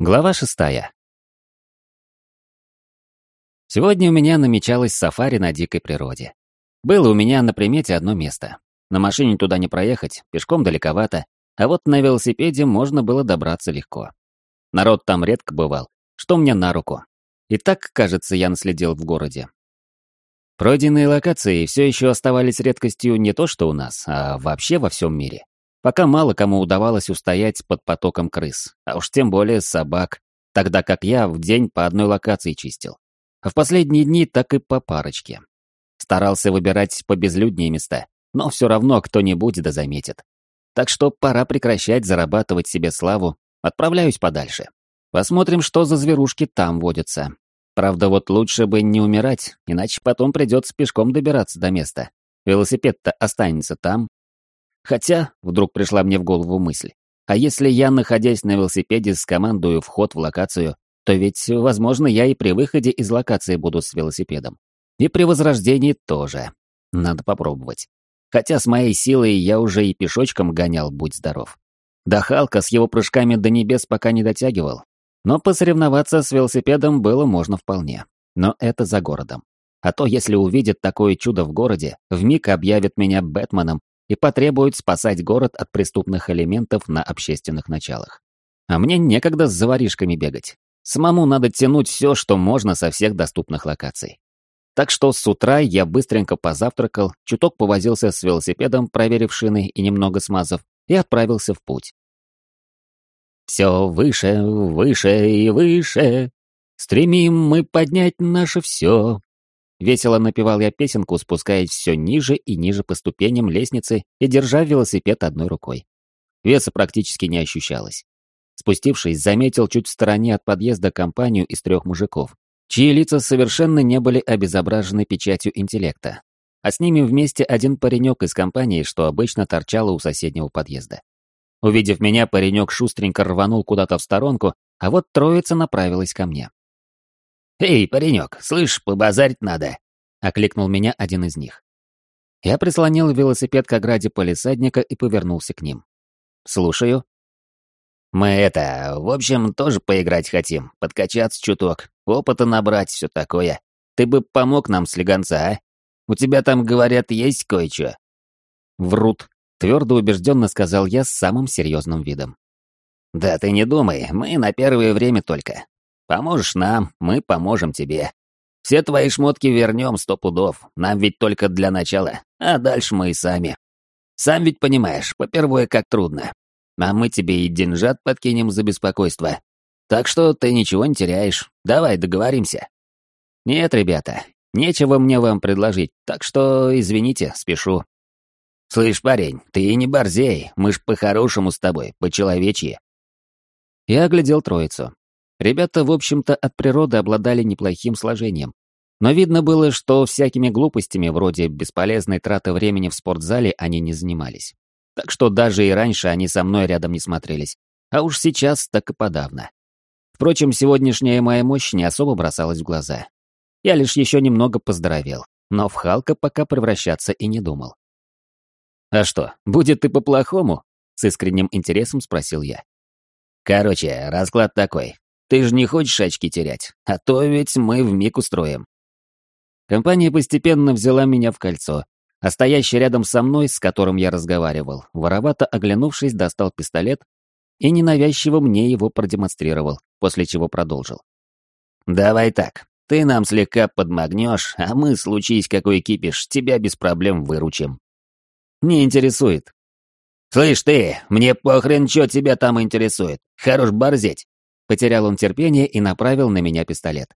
Глава шестая. Сегодня у меня намечалось сафари на дикой природе. Было у меня на примете одно место. На машине туда не проехать, пешком далековато, а вот на велосипеде можно было добраться легко. Народ там редко бывал, что мне на руку. И так, кажется, я наследил в городе. Пройденные локации все еще оставались редкостью не то что у нас, а вообще во всем мире. Пока мало кому удавалось устоять под потоком крыс, а уж тем более собак, тогда как я в день по одной локации чистил. А в последние дни так и по парочке. Старался выбирать побезлюднее места, но все равно кто-нибудь да заметит. Так что пора прекращать зарабатывать себе славу, отправляюсь подальше. Посмотрим, что за зверушки там водятся. Правда, вот лучше бы не умирать, иначе потом придется пешком добираться до места. Велосипед-то останется там, Хотя, вдруг пришла мне в голову мысль, а если я, находясь на велосипеде, скомандую вход в локацию, то ведь, возможно, я и при выходе из локации буду с велосипедом. И при возрождении тоже. Надо попробовать. Хотя с моей силой я уже и пешочком гонял, будь здоров. До Халка с его прыжками до небес пока не дотягивал. Но посоревноваться с велосипедом было можно вполне. Но это за городом. А то, если увидят такое чудо в городе, вмиг объявят меня Бэтменом и потребует спасать город от преступных элементов на общественных началах. А мне некогда с заваришками бегать. Самому надо тянуть все, что можно со всех доступных локаций. Так что с утра я быстренько позавтракал, чуток повозился с велосипедом, проверив шины и немного смазав, и отправился в путь. Все выше, выше и выше, стремим мы поднять наше все, Весело напевал я песенку, спускаясь все ниже и ниже по ступеням лестницы и держа велосипед одной рукой. Веса практически не ощущалось. Спустившись, заметил чуть в стороне от подъезда компанию из трех мужиков, чьи лица совершенно не были обезображены печатью интеллекта. А с ними вместе один паренек из компании, что обычно торчало у соседнего подъезда. Увидев меня, паренек шустренько рванул куда-то в сторонку, а вот троица направилась ко мне. «Эй, паренек, слышь, побазарить надо!» — окликнул меня один из них. Я прислонил велосипед к ограде полисадника и повернулся к ним. «Слушаю». «Мы это, в общем, тоже поиграть хотим, подкачаться чуток, опыта набрать, все такое. Ты бы помог нам слегонца, а? У тебя там, говорят, есть кое-что?» «Врут», — твердо убежденно сказал я с самым серьезным видом. «Да ты не думай, мы на первое время только. Поможешь нам, мы поможем тебе. Все твои шмотки вернем сто пудов, нам ведь только для начала, а дальше мы и сами. Сам ведь понимаешь, попервое как трудно. А мы тебе и деньжат подкинем за беспокойство. Так что ты ничего не теряешь. Давай договоримся. Нет, ребята, нечего мне вам предложить, так что извините, спешу. Слышь, парень, ты не борзей, мы ж по-хорошему с тобой, по-человечьи. Я оглядел троицу. Ребята, в общем-то, от природы обладали неплохим сложением. Но видно было, что всякими глупостями, вроде бесполезной траты времени в спортзале, они не занимались. Так что даже и раньше они со мной рядом не смотрелись. А уж сейчас так и подавно. Впрочем, сегодняшняя моя мощь не особо бросалась в глаза. Я лишь еще немного поздоровел, но в Халка пока превращаться и не думал. «А что, будет ты по-плохому?» — с искренним интересом спросил я. «Короче, расклад такой. Ты же не хочешь очки терять, а то ведь мы вмиг устроим. Компания постепенно взяла меня в кольцо, а стоящий рядом со мной, с которым я разговаривал, воровато оглянувшись, достал пистолет и ненавязчиво мне его продемонстрировал, после чего продолжил. «Давай так, ты нам слегка подмагнешь, а мы, случись какой кипиш, тебя без проблем выручим». «Не интересует». «Слышь ты, мне похрен, что тебя там интересует. Хорош борзеть. Потерял он терпение и направил на меня пистолет.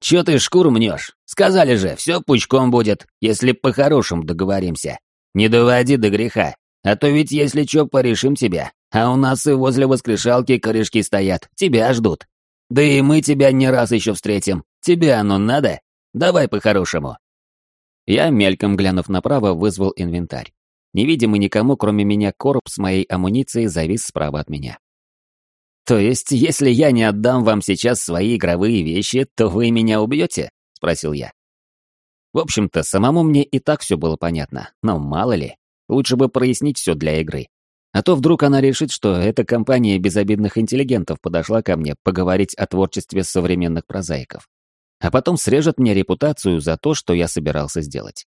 «Чё ты шкуру мнешь? Сказали же, все пучком будет, если по-хорошему договоримся. Не доводи до греха, а то ведь если чё, порешим тебя. А у нас и возле воскрешалки корешки стоят, тебя ждут. Да и мы тебя не раз еще встретим. Тебе оно надо? Давай по-хорошему». Я, мельком глянув направо, вызвал инвентарь. Невидимый никому, кроме меня, короб с моей амуницией завис справа от меня. «То есть, если я не отдам вам сейчас свои игровые вещи, то вы меня убьете?» — спросил я. В общем-то, самому мне и так все было понятно, но мало ли, лучше бы прояснить все для игры. А то вдруг она решит, что эта компания безобидных интеллигентов подошла ко мне поговорить о творчестве современных прозаиков. А потом срежет мне репутацию за то, что я собирался сделать.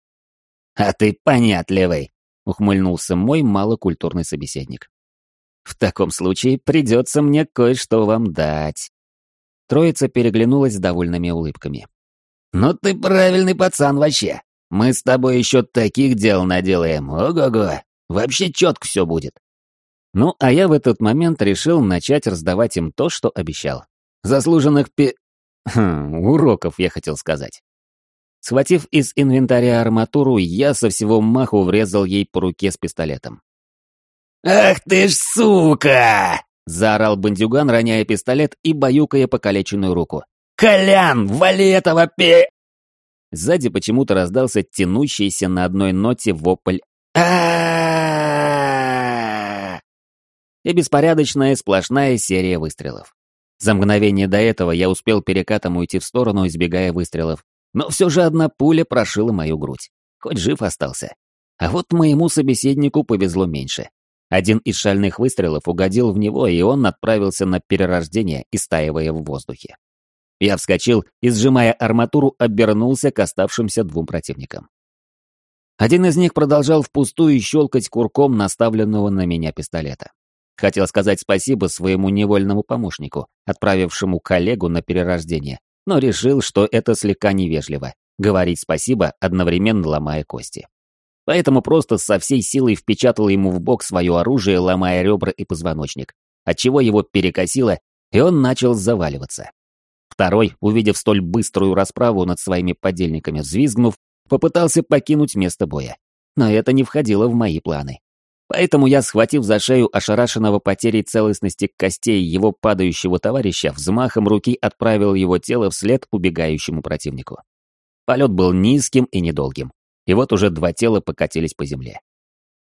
«А ты понятливый», — ухмыльнулся мой малокультурный собеседник. «В таком случае придется мне кое-что вам дать». Троица переглянулась с довольными улыбками. «Ну ты правильный пацан вообще. Мы с тобой еще таких дел наделаем. Ого-го. Вообще четко все будет». Ну, а я в этот момент решил начать раздавать им то, что обещал. Заслуженных пи... Хм, уроков, я хотел сказать. Схватив из инвентаря арматуру, я со всего маху врезал ей по руке с пистолетом. «Ах ты ж сука!» — заорал бандюган, роняя пистолет и баюкая покалеченную руку. «Колян, вали этого пи...» Сзади почему-то раздался тянущийся на одной ноте вопль а и беспорядочная сплошная серия выстрелов. За мгновение до этого я успел перекатом уйти в сторону, избегая выстрелов, но все же одна пуля прошила мою грудь. Хоть жив остался. А вот моему собеседнику повезло меньше. Один из шальных выстрелов угодил в него, и он отправился на перерождение, истаивая в воздухе. Я вскочил и, сжимая арматуру, обернулся к оставшимся двум противникам. Один из них продолжал впустую щелкать курком наставленного на меня пистолета. Хотел сказать спасибо своему невольному помощнику, отправившему коллегу на перерождение, но решил, что это слегка невежливо — говорить спасибо, одновременно ломая кости. Поэтому просто со всей силой впечатал ему в бок свое оружие, ломая ребра и позвоночник, отчего его перекосило, и он начал заваливаться. Второй, увидев столь быструю расправу над своими подельниками, взвизгнув, попытался покинуть место боя. Но это не входило в мои планы. Поэтому я, схватив за шею ошарашенного потерей целостности костей его падающего товарища, взмахом руки отправил его тело вслед убегающему противнику. Полет был низким и недолгим, и вот уже два тела покатились по земле.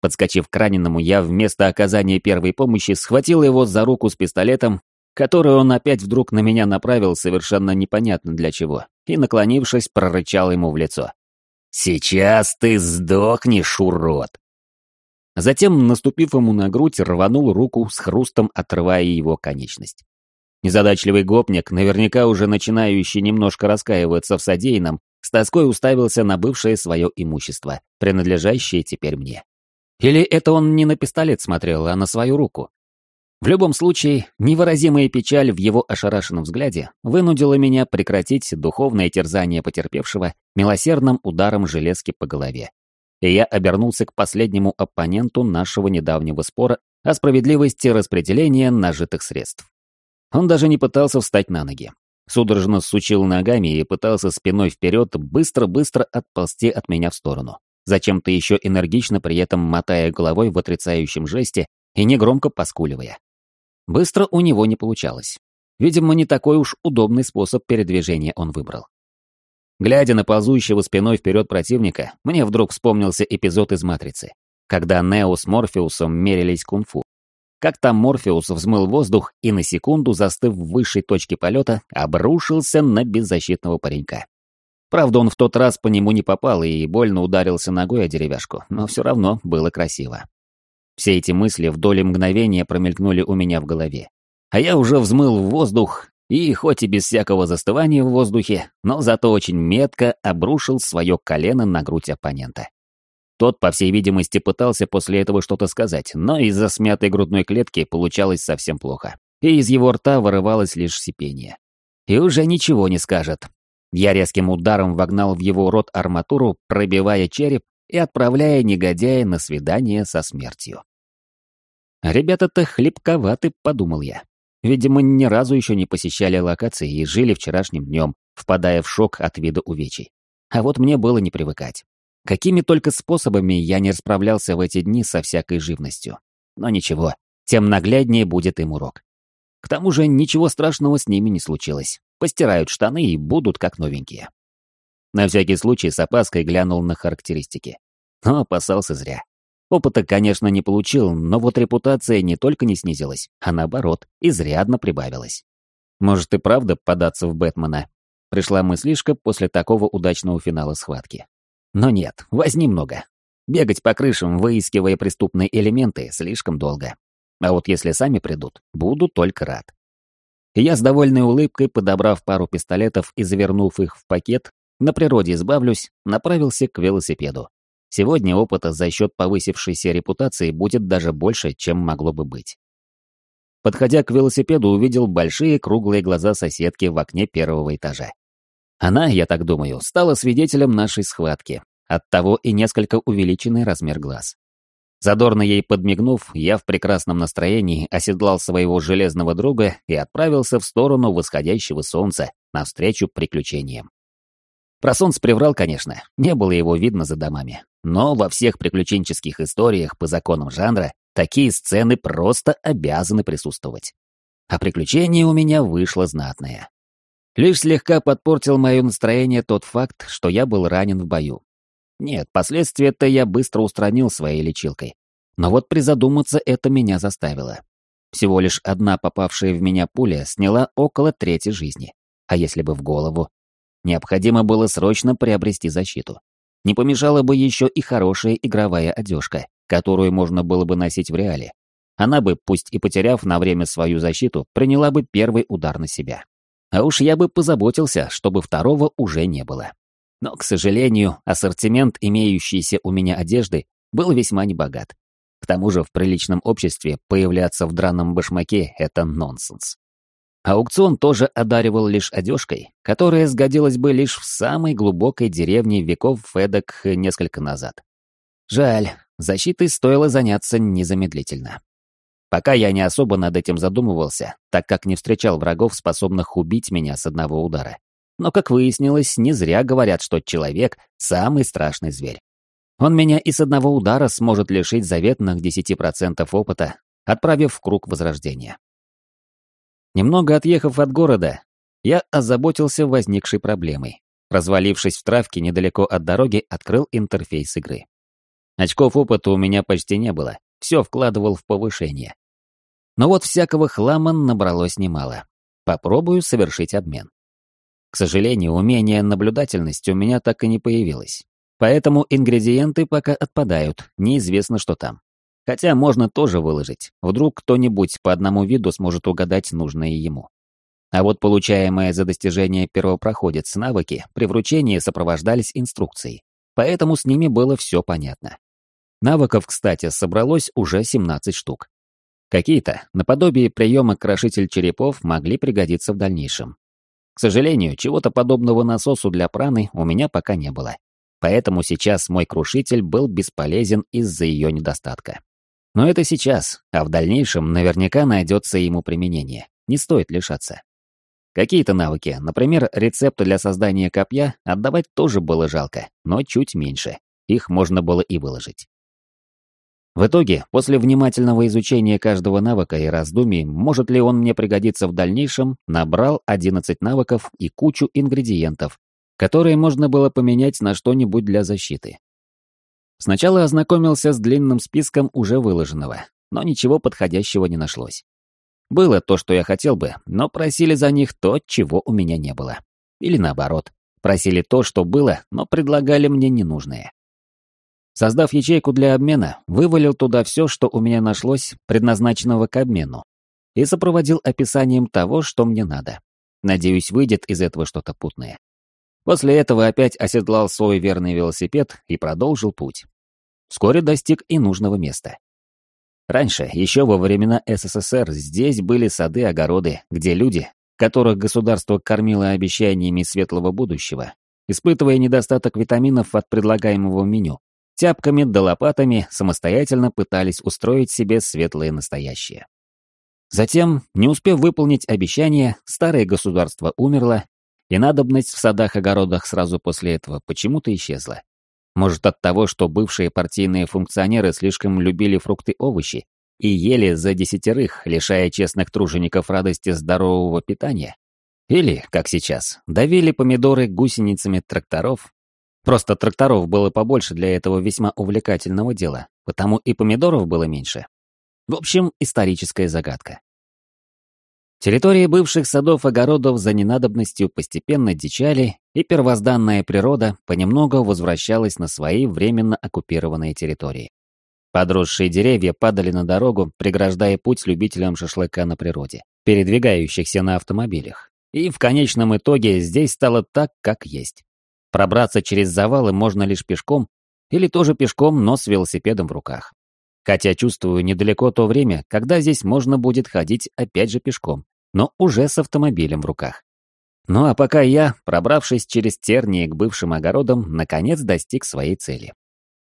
Подскочив к раненому, я вместо оказания первой помощи схватил его за руку с пистолетом, который он опять вдруг на меня направил совершенно непонятно для чего, и, наклонившись, прорычал ему в лицо. «Сейчас ты сдохнешь, урод!» Затем, наступив ему на грудь, рванул руку с хрустом, отрывая его конечность. Незадачливый гопник, наверняка уже начинающий немножко раскаиваться в содеянном, с тоской уставился на бывшее свое имущество, принадлежащее теперь мне. Или это он не на пистолет смотрел, а на свою руку? В любом случае, невыразимая печаль в его ошарашенном взгляде вынудила меня прекратить духовное терзание потерпевшего милосердным ударом железки по голове и я обернулся к последнему оппоненту нашего недавнего спора о справедливости распределения нажитых средств. Он даже не пытался встать на ноги. Судорожно сучил ногами и пытался спиной вперед быстро-быстро отползти от меня в сторону, зачем-то еще энергично при этом мотая головой в отрицающем жесте и негромко поскуливая. Быстро у него не получалось. Видимо, не такой уж удобный способ передвижения он выбрал. Глядя на ползущего спиной вперед противника, мне вдруг вспомнился эпизод из «Матрицы», когда Нео с Морфеусом мерились кунг-фу. Как там Морфеус взмыл воздух и на секунду, застыв в высшей точке полета, обрушился на беззащитного паренька. Правда, он в тот раз по нему не попал и больно ударился ногой о деревяшку, но все равно было красиво. Все эти мысли в доли мгновения промелькнули у меня в голове. А я уже взмыл в воздух и, хоть и без всякого застывания в воздухе, но зато очень метко обрушил свое колено на грудь оппонента. Тот, по всей видимости, пытался после этого что-то сказать, но из-за смятой грудной клетки получалось совсем плохо, и из его рта вырывалось лишь сипение. И уже ничего не скажет. Я резким ударом вогнал в его рот арматуру, пробивая череп и отправляя негодяя на свидание со смертью. «Ребята-то хлебковаты», — подумал я. Видимо, ни разу еще не посещали локации и жили вчерашним днем, впадая в шок от вида увечий. А вот мне было не привыкать. Какими только способами я не расправлялся в эти дни со всякой живностью. Но ничего, тем нагляднее будет им урок. К тому же ничего страшного с ними не случилось. Постирают штаны и будут как новенькие. На всякий случай с опаской глянул на характеристики. Но опасался зря. Опыта, конечно, не получил, но вот репутация не только не снизилась, а наоборот, изрядно прибавилась. Может и правда податься в Бэтмена? Пришла мыслишка после такого удачного финала схватки. Но нет, возни много. Бегать по крышам, выискивая преступные элементы, слишком долго. А вот если сами придут, буду только рад. Я с довольной улыбкой, подобрав пару пистолетов и завернув их в пакет, на природе избавлюсь, направился к велосипеду. Сегодня опыта за счет повысившейся репутации будет даже больше, чем могло бы быть. Подходя к велосипеду, увидел большие круглые глаза соседки в окне первого этажа. Она, я так думаю, стала свидетелем нашей схватки, оттого и несколько увеличенный размер глаз. Задорно ей подмигнув, я в прекрасном настроении оседлал своего железного друга и отправился в сторону восходящего солнца навстречу приключениям. Про солнце приврал, конечно, не было его видно за домами. Но во всех приключенческих историях по законам жанра такие сцены просто обязаны присутствовать. А приключение у меня вышло знатное. Лишь слегка подпортил мое настроение тот факт, что я был ранен в бою. Нет, последствия-то я быстро устранил своей лечилкой. Но вот призадуматься это меня заставило. Всего лишь одна попавшая в меня пуля сняла около трети жизни. А если бы в голову? Необходимо было срочно приобрести защиту. Не помешала бы еще и хорошая игровая одежка, которую можно было бы носить в реале. Она бы, пусть и потеряв на время свою защиту, приняла бы первый удар на себя. А уж я бы позаботился, чтобы второго уже не было. Но, к сожалению, ассортимент имеющейся у меня одежды был весьма небогат. К тому же в приличном обществе появляться в драном башмаке — это нонсенс. Аукцион тоже одаривал лишь одежкой, которая сгодилась бы лишь в самой глубокой деревне веков эдак несколько назад. Жаль, защитой стоило заняться незамедлительно. Пока я не особо над этим задумывался, так как не встречал врагов, способных убить меня с одного удара. Но, как выяснилось, не зря говорят, что человек — самый страшный зверь. Он меня и с одного удара сможет лишить заветных 10% опыта, отправив в круг возрождения. Немного отъехав от города, я озаботился возникшей проблемой. Развалившись в травке недалеко от дороги, открыл интерфейс игры. Очков опыта у меня почти не было, все вкладывал в повышение. Но вот всякого хлама набралось немало. Попробую совершить обмен. К сожалению, умение наблюдательности у меня так и не появилось. Поэтому ингредиенты пока отпадают, неизвестно, что там. Хотя можно тоже выложить, вдруг кто-нибудь по одному виду сможет угадать нужное ему. А вот получаемые за достижение первопроходец навыки при вручении сопровождались инструкцией, поэтому с ними было все понятно. Навыков, кстати, собралось уже 17 штук. Какие-то, наподобие приема крошитель черепов, могли пригодиться в дальнейшем. К сожалению, чего-то подобного насосу для праны у меня пока не было. Поэтому сейчас мой крушитель был бесполезен из-за ее недостатка. Но это сейчас, а в дальнейшем наверняка найдется ему применение. Не стоит лишаться. Какие-то навыки, например, рецепты для создания копья, отдавать тоже было жалко, но чуть меньше. Их можно было и выложить. В итоге, после внимательного изучения каждого навыка и раздумий, может ли он мне пригодиться в дальнейшем, набрал 11 навыков и кучу ингредиентов, которые можно было поменять на что-нибудь для защиты. Сначала ознакомился с длинным списком уже выложенного, но ничего подходящего не нашлось. Было то, что я хотел бы, но просили за них то, чего у меня не было. Или наоборот, просили то, что было, но предлагали мне ненужное. Создав ячейку для обмена, вывалил туда все, что у меня нашлось, предназначенного к обмену, и сопроводил описанием того, что мне надо. Надеюсь, выйдет из этого что-то путное. После этого опять оседлал свой верный велосипед и продолжил путь. Вскоре достиг и нужного места. Раньше, еще во времена СССР, здесь были сады-огороды, где люди, которых государство кормило обещаниями светлого будущего, испытывая недостаток витаминов от предлагаемого меню, тяпками да лопатами самостоятельно пытались устроить себе светлое настоящее. Затем, не успев выполнить обещание, старое государство умерло, и надобность в садах-огородах сразу после этого почему-то исчезла. Может от того, что бывшие партийные функционеры слишком любили фрукты-овощи и ели за десятерых, лишая честных тружеников радости здорового питания? Или, как сейчас, давили помидоры гусеницами тракторов? Просто тракторов было побольше для этого весьма увлекательного дела, потому и помидоров было меньше. В общем, историческая загадка. Территории бывших садов-огородов за ненадобностью постепенно дичали, и первозданная природа понемногу возвращалась на свои временно оккупированные территории. Подросшие деревья падали на дорогу, преграждая путь любителям шашлыка на природе, передвигающихся на автомобилях. И в конечном итоге здесь стало так, как есть. Пробраться через завалы можно лишь пешком, или тоже пешком, но с велосипедом в руках. Хотя чувствую недалеко то время, когда здесь можно будет ходить опять же пешком, но уже с автомобилем в руках. Ну а пока я, пробравшись через тернии к бывшим огородам, наконец достиг своей цели.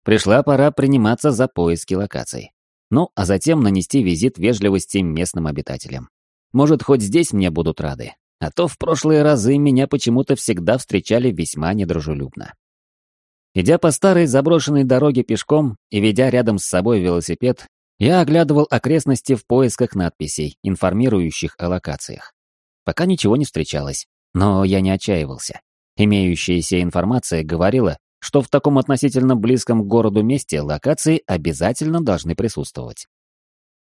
Пришла пора приниматься за поиски локаций. Ну, а затем нанести визит вежливости местным обитателям. Может, хоть здесь мне будут рады, а то в прошлые разы меня почему-то всегда встречали весьма недружелюбно. Идя по старой заброшенной дороге пешком и ведя рядом с собой велосипед, я оглядывал окрестности в поисках надписей, информирующих о локациях. Пока ничего не встречалось, но я не отчаивался. Имеющаяся информация говорила, что в таком относительно близком к городу месте локации обязательно должны присутствовать.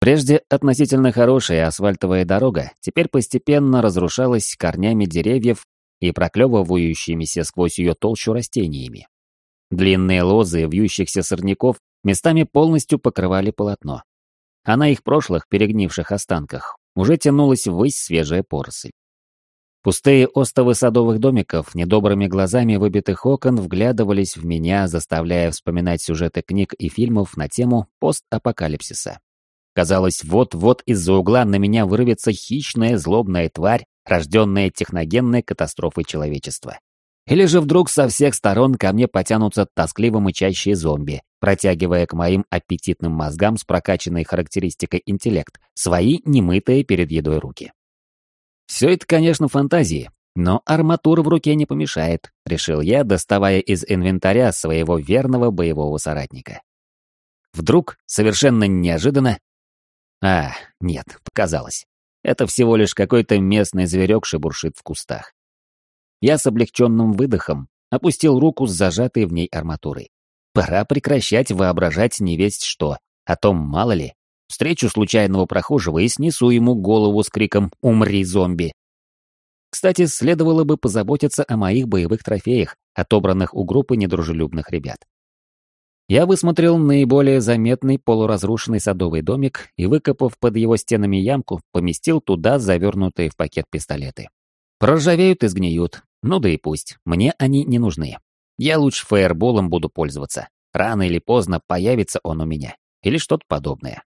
Прежде относительно хорошая асфальтовая дорога теперь постепенно разрушалась корнями деревьев и проклевывающимися сквозь ее толщу растениями. Длинные лозы вьющихся сорняков местами полностью покрывали полотно. А на их прошлых перегнивших останках уже тянулась ввысь свежая поросль. Пустые остовы садовых домиков недобрыми глазами выбитых окон вглядывались в меня, заставляя вспоминать сюжеты книг и фильмов на тему постапокалипсиса. Казалось, вот-вот из-за угла на меня вырвется хищная злобная тварь, рожденная техногенной катастрофой человечества. Или же вдруг со всех сторон ко мне потянутся тоскливо мычащие зомби, протягивая к моим аппетитным мозгам с прокачанной характеристикой интеллект свои немытые перед едой руки. Все это, конечно, фантазии, но арматура в руке не помешает, решил я, доставая из инвентаря своего верного боевого соратника. Вдруг, совершенно неожиданно... А, нет, показалось. Это всего лишь какой-то местный зверек шебуршит в кустах. Я с облегченным выдохом опустил руку с зажатой в ней арматурой. Пора прекращать воображать невесть что, а то мало ли. Встречу случайного прохожего и снесу ему голову с криком «Умри, зомби!». Кстати, следовало бы позаботиться о моих боевых трофеях, отобранных у группы недружелюбных ребят. Я высмотрел наиболее заметный полуразрушенный садовый домик и, выкопав под его стенами ямку, поместил туда завернутые в пакет пистолеты. Проржавеют и сгниют, ну да и пусть, мне они не нужны. Я лучше фаерболом буду пользоваться. Рано или поздно появится он у меня. Или что-то подобное.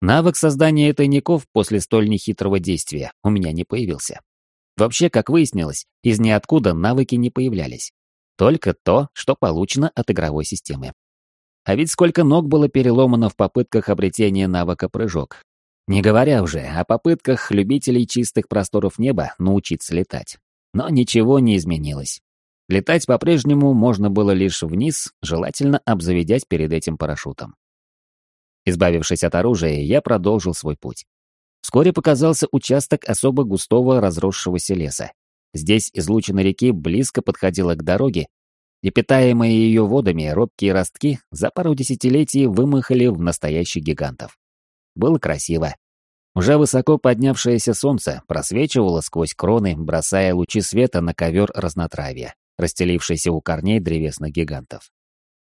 Навык создания тайников после столь нехитрого действия у меня не появился. Вообще, как выяснилось, из ниоткуда навыки не появлялись. Только то, что получено от игровой системы. А ведь сколько ног было переломано в попытках обретения навыка прыжок. Не говоря уже о попытках любителей чистых просторов неба научиться летать. Но ничего не изменилось. Летать по-прежнему можно было лишь вниз, желательно обзаведясь перед этим парашютом. Избавившись от оружия, я продолжил свой путь. Вскоре показался участок особо густого разросшегося леса. Здесь излучина реки близко подходила к дороге, и питаемые ее водами робкие ростки за пару десятилетий вымахали в настоящих гигантов. Было красиво. Уже высоко поднявшееся солнце просвечивало сквозь кроны, бросая лучи света на ковер разнотравья, расстелившийся у корней древесных гигантов.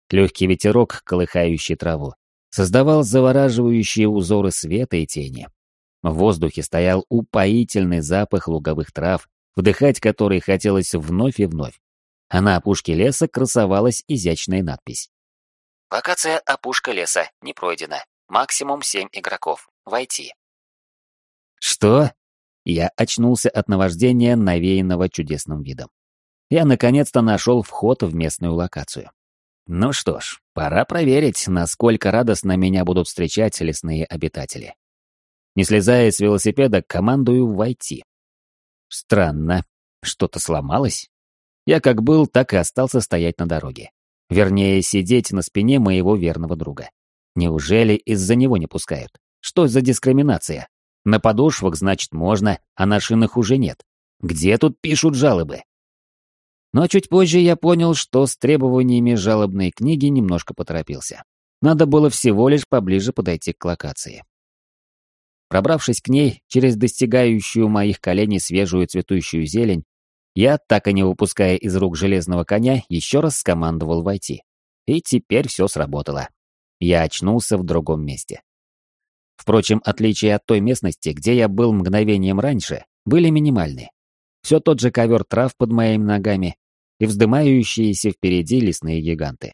Легкий ветерок, колыхающий траву, создавал завораживающие узоры света и тени. В воздухе стоял упоительный запах луговых трав, вдыхать который хотелось вновь и вновь. А на опушке леса красовалась изящная надпись. «Локация опушка леса не пройдена. Максимум семь игроков. Войти». «Что?» Я очнулся от наваждения, навеянного чудесным видом. Я наконец-то нашел вход в местную локацию. Ну что ж, пора проверить, насколько радостно меня будут встречать лесные обитатели. Не слезая с велосипеда, командую войти. Странно, что-то сломалось? Я как был, так и остался стоять на дороге. Вернее, сидеть на спине моего верного друга. Неужели из-за него не пускают? Что за дискриминация? На подошвах, значит, можно, а на шинах уже нет. Где тут пишут жалобы? Но чуть позже я понял, что с требованиями жалобной книги немножко поторопился. Надо было всего лишь поближе подойти к локации. Пробравшись к ней через достигающую моих коленей свежую цветущую зелень, я, так и не выпуская из рук железного коня, еще раз скомандовал войти. И теперь все сработало. Я очнулся в другом месте. Впрочем, отличия от той местности, где я был мгновением раньше, были минимальны. Все тот же ковер трав под моими ногами и вздымающиеся впереди лесные гиганты.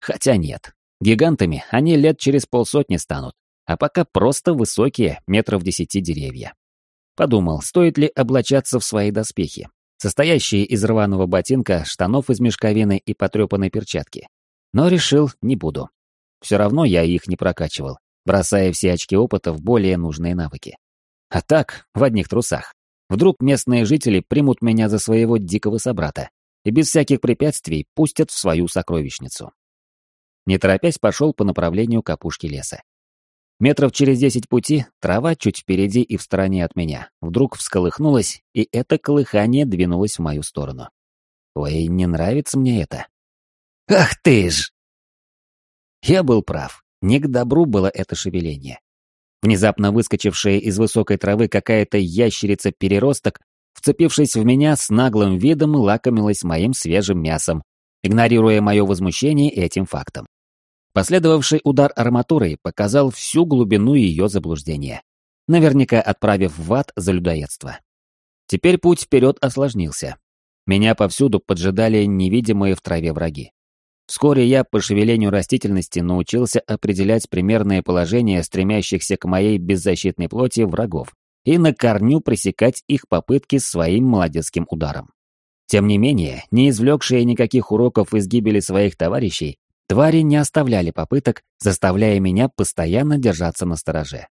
Хотя нет, гигантами они лет через полсотни станут, а пока просто высокие, метров десяти деревья. Подумал, стоит ли облачаться в свои доспехи, состоящие из рваного ботинка, штанов из мешковины и потрепанной перчатки. Но решил, не буду. Все равно я их не прокачивал, бросая все очки опыта в более нужные навыки. А так, в одних трусах. Вдруг местные жители примут меня за своего дикого собрата и без всяких препятствий пустят в свою сокровищницу. Не торопясь, пошел по направлению к опушке леса. Метров через десять пути трава чуть впереди и в стороне от меня вдруг всколыхнулась, и это колыхание двинулось в мою сторону. Ой, не нравится мне это. Ах ты ж! Я был прав. Не к добру было это шевеление. Внезапно выскочившая из высокой травы какая-то ящерица-переросток, вцепившись в меня с наглым видом, лакомилась моим свежим мясом, игнорируя мое возмущение этим фактом. Последовавший удар арматурой показал всю глубину ее заблуждения, наверняка отправив в ад за людоедство. Теперь путь вперед осложнился. Меня повсюду поджидали невидимые в траве враги. Вскоре я по шевелению растительности научился определять примерное положение стремящихся к моей беззащитной плоти врагов и на корню пресекать их попытки своим молодецким ударом. Тем не менее, не извлекшие никаких уроков из гибели своих товарищей, Твари не оставляли попыток, заставляя меня постоянно держаться на стороже.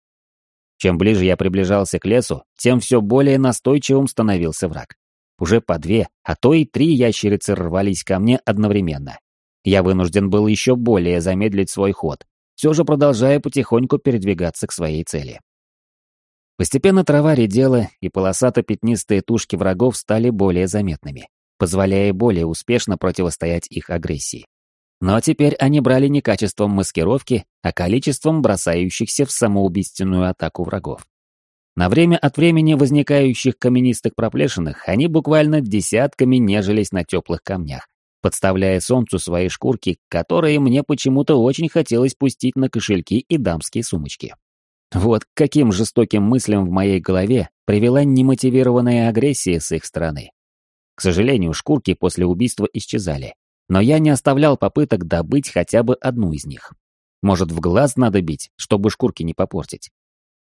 Чем ближе я приближался к лесу, тем все более настойчивым становился враг. Уже по две, а то и три ящерицы рвались ко мне одновременно. Я вынужден был еще более замедлить свой ход, все же продолжая потихоньку передвигаться к своей цели. Постепенно трава редела, и полосато-пятнистые тушки врагов стали более заметными, позволяя более успешно противостоять их агрессии. Но теперь они брали не качеством маскировки, а количеством бросающихся в самоубийственную атаку врагов. На время от времени возникающих каменистых проплешинах они буквально десятками нежились на теплых камнях, подставляя солнцу свои шкурки, которые мне почему-то очень хотелось пустить на кошельки и дамские сумочки. Вот каким жестоким мыслям в моей голове привела немотивированная агрессия с их стороны. К сожалению, шкурки после убийства исчезали, но я не оставлял попыток добыть хотя бы одну из них. Может, в глаз надо бить, чтобы шкурки не попортить.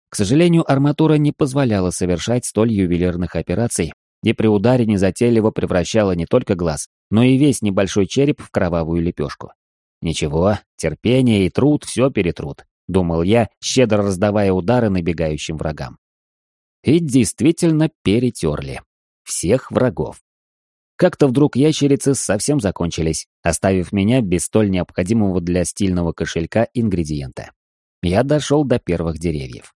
К сожалению, арматура не позволяла совершать столь ювелирных операций, и при ударе незатейливо превращала не только глаз, но и весь небольшой череп в кровавую лепешку. Ничего, терпение и труд все перетрут, думал я, щедро раздавая удары набегающим врагам. И действительно перетерли. Всех врагов. Как-то вдруг ящерицы совсем закончились, оставив меня без столь необходимого для стильного кошелька ингредиента. Я дошел до первых деревьев.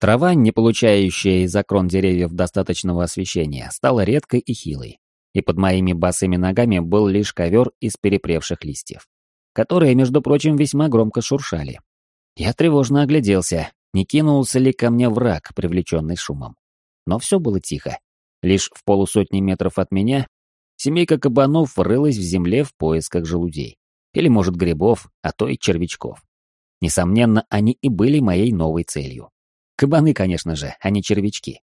Трава, не получающая из окрон деревьев достаточного освещения, стала редкой и хилой, и под моими босыми ногами был лишь ковер из перепревших листьев, которые, между прочим, весьма громко шуршали. Я тревожно огляделся, не кинулся ли ко мне враг, привлеченный шумом. Но все было тихо, Лишь в полусотни метров от меня семейка кабанов рылась в земле в поисках желудей. Или, может, грибов, а то и червячков. Несомненно, они и были моей новой целью. Кабаны, конечно же, а не червячки.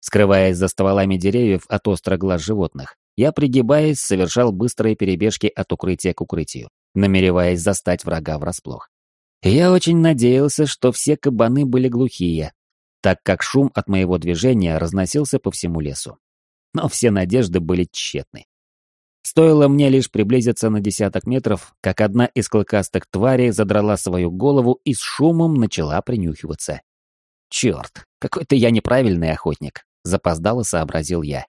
Скрываясь за стволами деревьев от острых глаз животных, я, пригибаясь, совершал быстрые перебежки от укрытия к укрытию, намереваясь застать врага врасплох. я очень надеялся, что все кабаны были глухие, так как шум от моего движения разносился по всему лесу. Но все надежды были тщетны. Стоило мне лишь приблизиться на десяток метров, как одна из клыкастых тварей задрала свою голову и с шумом начала принюхиваться. «Черт, какой-то я неправильный охотник», — запоздало сообразил я.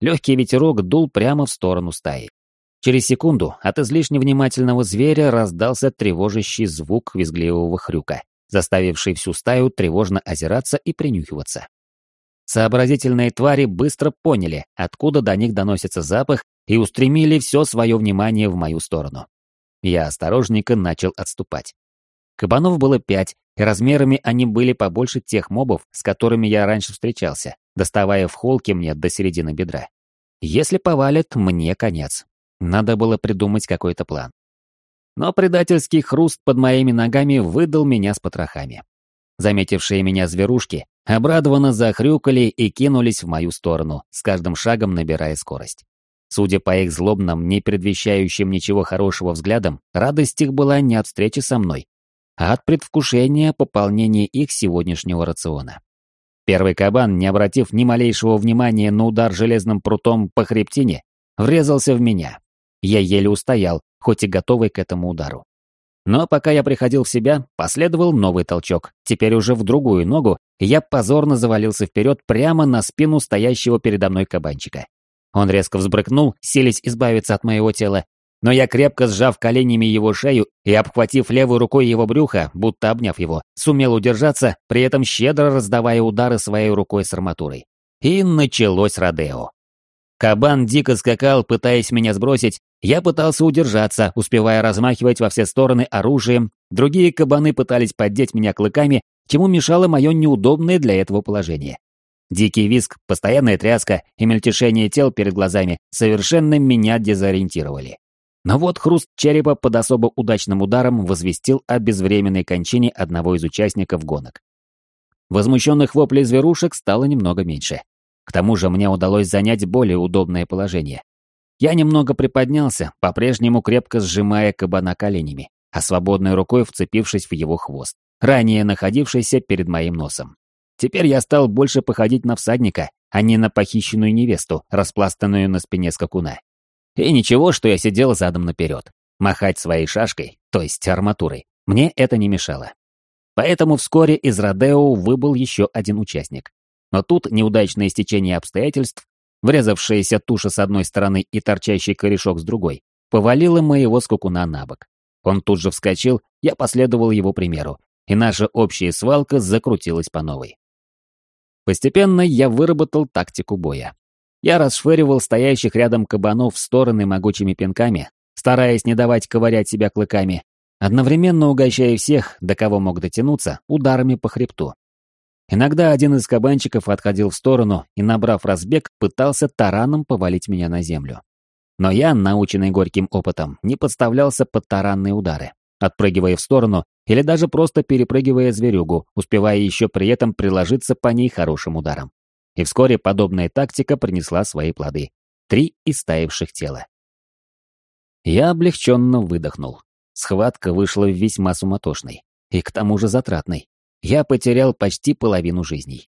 Легкий ветерок дул прямо в сторону стаи. Через секунду от излишне внимательного зверя раздался тревожащий звук визгливого хрюка заставивший всю стаю тревожно озираться и принюхиваться. Сообразительные твари быстро поняли, откуда до них доносится запах, и устремили все свое внимание в мою сторону. Я осторожненько начал отступать. Кабанов было пять, и размерами они были побольше тех мобов, с которыми я раньше встречался, доставая в холке мне до середины бедра. Если повалят, мне конец. Надо было придумать какой-то план. Но предательский хруст под моими ногами выдал меня с потрохами. Заметившие меня зверушки обрадованно захрюкали и кинулись в мою сторону, с каждым шагом набирая скорость. Судя по их злобным, не предвещающим ничего хорошего взглядам, радость их была не от встречи со мной, а от предвкушения пополнения их сегодняшнего рациона. Первый кабан, не обратив ни малейшего внимания на удар железным прутом по хребтине, врезался в меня. Я еле устоял, хоть и готовый к этому удару. Но пока я приходил в себя, последовал новый толчок, теперь уже в другую ногу, я позорно завалился вперед прямо на спину стоящего передо мной кабанчика. Он резко взбрыкнул, силясь избавиться от моего тела, но я крепко сжав коленями его шею и обхватив левой рукой его брюхо, будто обняв его, сумел удержаться, при этом щедро раздавая удары своей рукой с арматурой. И началось Родео. Кабан дико скакал, пытаясь меня сбросить, я пытался удержаться, успевая размахивать во все стороны оружием, другие кабаны пытались поддеть меня клыками, чему мешало мое неудобное для этого положение. Дикий визг, постоянная тряска и мельтешение тел перед глазами совершенно меня дезориентировали. Но вот хруст черепа под особо удачным ударом возвестил о безвременной кончине одного из участников гонок. Возмущенных воплей зверушек стало немного меньше. К тому же мне удалось занять более удобное положение. Я немного приподнялся, по-прежнему крепко сжимая кабана коленями, а свободной рукой вцепившись в его хвост, ранее находившийся перед моим носом. Теперь я стал больше походить на всадника, а не на похищенную невесту, распластанную на спине скакуна. И ничего, что я сидел задом наперед. Махать своей шашкой, то есть арматурой, мне это не мешало. Поэтому вскоре из Родео выбыл еще один участник. Но тут неудачное стечение обстоятельств, врезавшаяся туша с одной стороны и торчащий корешок с другой, повалило моего скакуна на бок. Он тут же вскочил, я последовал его примеру, и наша общая свалка закрутилась по новой. Постепенно я выработал тактику боя. Я расшвыривал стоящих рядом кабанов в стороны могучими пинками, стараясь не давать ковырять себя клыками, одновременно угощая всех, до кого мог дотянуться, ударами по хребту. Иногда один из кабанчиков отходил в сторону и, набрав разбег, пытался тараном повалить меня на землю. Но я, наученный горьким опытом, не подставлялся под таранные удары, отпрыгивая в сторону или даже просто перепрыгивая зверюгу, успевая еще при этом приложиться по ней хорошим ударом. И вскоре подобная тактика принесла свои плоды. Три истаивших тела. Я облегченно выдохнул. Схватка вышла весьма суматошной. И к тому же затратной. Я потерял почти половину жизней.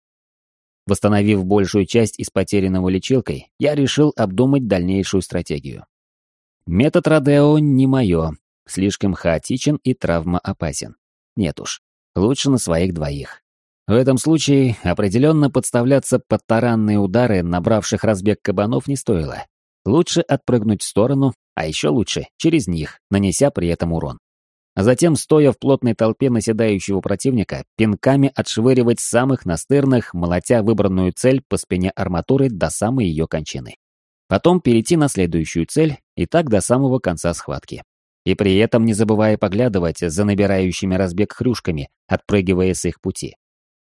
Восстановив большую часть из потерянного лечилкой, я решил обдумать дальнейшую стратегию. Метод Родео не мое, слишком хаотичен и травмоопасен. Нет уж, лучше на своих двоих. В этом случае определенно подставляться под таранные удары набравших разбег кабанов не стоило. Лучше отпрыгнуть в сторону, а еще лучше через них, нанеся при этом урон. А затем, стоя в плотной толпе наседающего противника, пинками отшвыривать самых настырных, молотя выбранную цель по спине арматуры до самой ее кончины. Потом перейти на следующую цель и так до самого конца схватки. И при этом не забывая поглядывать за набирающими разбег хрюшками, отпрыгивая с их пути.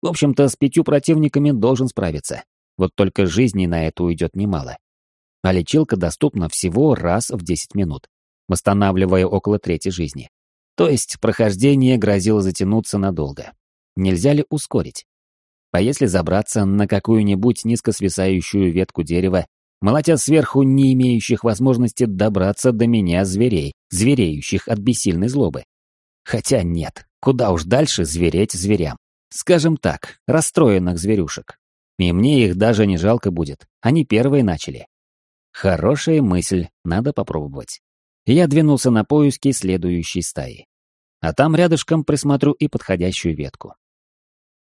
В общем-то, с пятью противниками должен справиться. Вот только жизни на это уйдет немало. А лечилка доступна всего раз в 10 минут, восстанавливая около трети жизни. То есть прохождение грозило затянуться надолго. Нельзя ли ускорить? А если забраться на какую-нибудь низко свисающую ветку дерева, молотя сверху не имеющих возможности добраться до меня зверей, звереющих от бессильной злобы? Хотя нет, куда уж дальше звереть зверям. Скажем так, расстроенных зверюшек. И мне их даже не жалко будет, они первые начали. Хорошая мысль, надо попробовать. Я двинулся на поиски следующей стаи. А там рядышком присмотрю и подходящую ветку.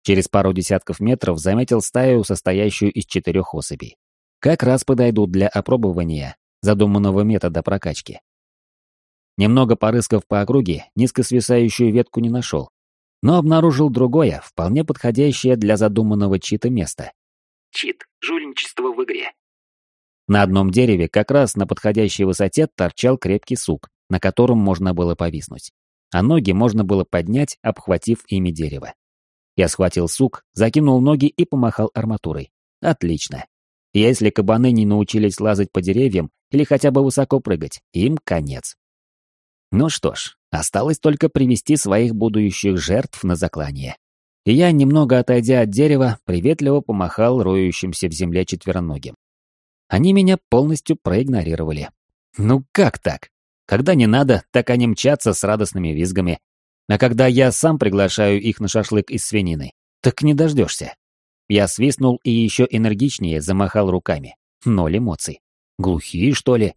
Через пару десятков метров заметил стаю, состоящую из четырех особей. Как раз подойдут для опробования задуманного метода прокачки. Немного порыскав по округе, низко свисающую ветку не нашел, но обнаружил другое, вполне подходящее для задуманного чита место. Чит. Жульничество в игре. На одном дереве, как раз на подходящей высоте, торчал крепкий сук, на котором можно было повиснуть. а ноги можно было поднять, обхватив ими дерево. Я схватил сук, закинул ноги и помахал арматурой. Отлично. Если кабаны не научились лазать по деревьям или хотя бы высоко прыгать, им конец. Ну что ж, осталось только привести своих будущих жертв на заклание. И я, немного отойдя от дерева, приветливо помахал роющимся в земле четвероногим. Они меня полностью проигнорировали. Ну как так? Когда не надо, так они мчатся с радостными визгами. А когда я сам приглашаю их на шашлык из свинины, так не дождешься. Я свистнул и еще энергичнее замахал руками. Ноль эмоций. Глухие, что ли?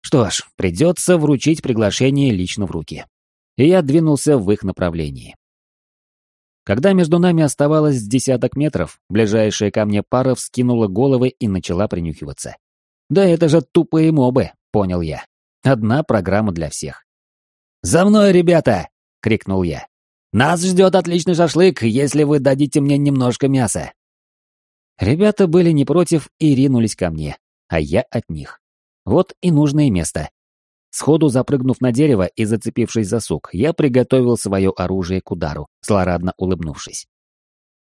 Что ж, придется вручить приглашение лично в руки. И я двинулся в их направлении. Когда между нами оставалось десяток метров, ближайшая ко мне пара вскинула головы и начала принюхиваться. «Да это же тупые мобы», — понял я. Одна программа для всех. «За мной, ребята!» — крикнул я. «Нас ждет отличный шашлык, если вы дадите мне немножко мяса!» Ребята были не против и ринулись ко мне, а я от них. Вот и нужное место. Сходу запрыгнув на дерево и зацепившись за сук, я приготовил свое оружие к удару, злорадно улыбнувшись.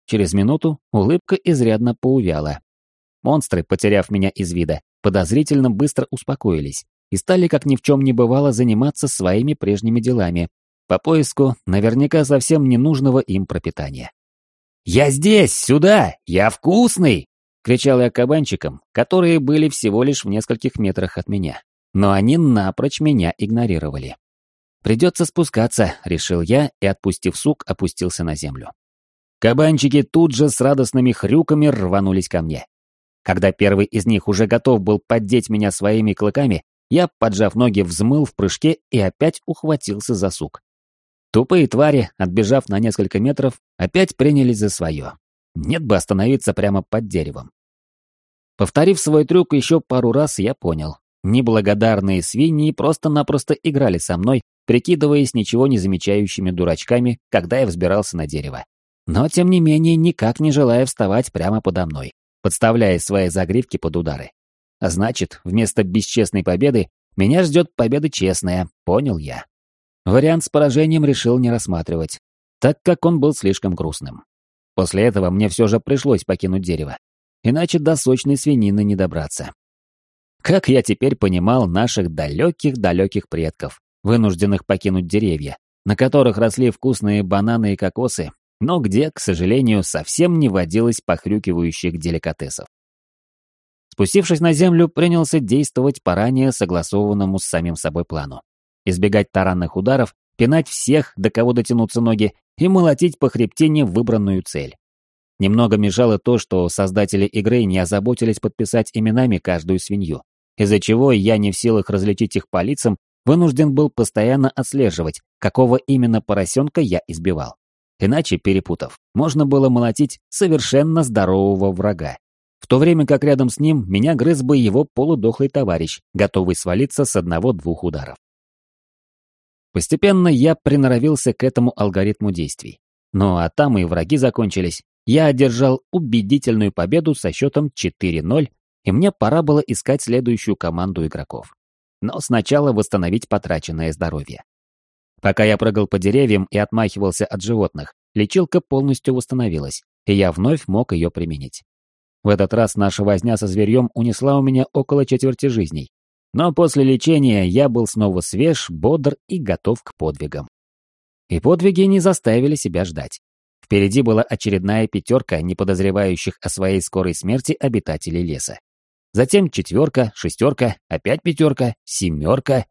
Через минуту улыбка изрядно поувяла. Монстры, потеряв меня из вида, подозрительно быстро успокоились и стали как ни в чем не бывало заниматься своими прежними делами по поиску наверняка совсем ненужного им пропитания. «Я здесь! Сюда! Я вкусный!» — кричал я кабанчикам, которые были всего лишь в нескольких метрах от меня. Но они напрочь меня игнорировали. «Придется спускаться», — решил я и, отпустив сук, опустился на землю. Кабанчики тут же с радостными хрюками рванулись ко мне. Когда первый из них уже готов был поддеть меня своими клыками, я, поджав ноги, взмыл в прыжке и опять ухватился за сук. Тупые твари, отбежав на несколько метров, опять принялись за свое. Нет бы остановиться прямо под деревом. Повторив свой трюк еще пару раз, я понял. Неблагодарные свиньи просто-напросто играли со мной, прикидываясь ничего не замечающими дурачками, когда я взбирался на дерево. Но, тем не менее, никак не желая вставать прямо подо мной, подставляя свои загривки под удары. А значит, вместо бесчестной победы меня ждет победа честная, понял я. Вариант с поражением решил не рассматривать, так как он был слишком грустным. После этого мне все же пришлось покинуть дерево, иначе до сочной свинины не добраться. Как я теперь понимал наших далеких-далеких предков, вынужденных покинуть деревья, на которых росли вкусные бананы и кокосы, но где, к сожалению, совсем не водилось похрюкивающих деликатесов. Спустившись на землю, принялся действовать по ранее согласованному с самим собой плану. Избегать таранных ударов, пинать всех, до кого дотянутся ноги, и молотить по хребтине выбранную цель. Немного мешало то, что создатели игры не озаботились подписать именами каждую свинью, из-за чего я не в силах различить их по лицам, вынужден был постоянно отслеживать, какого именно поросенка я избивал. Иначе, перепутав, можно было молотить совершенно здорового врага, в то время как рядом с ним меня грыз бы его полудохлый товарищ, готовый свалиться с одного-двух ударов. Постепенно я приноровился к этому алгоритму действий. Ну а там и враги закончились. Я одержал убедительную победу со счетом 4-0, и мне пора было искать следующую команду игроков. Но сначала восстановить потраченное здоровье. Пока я прыгал по деревьям и отмахивался от животных, лечилка полностью восстановилась, и я вновь мог ее применить. В этот раз наша возня со зверьем унесла у меня около четверти жизней. Но после лечения я был снова свеж, бодр и готов к подвигам. И подвиги не заставили себя ждать. Впереди была очередная пятерка неподозревающих о своей скорой смерти обитателей леса. Затем четверка, шестерка, опять пятерка, семерка.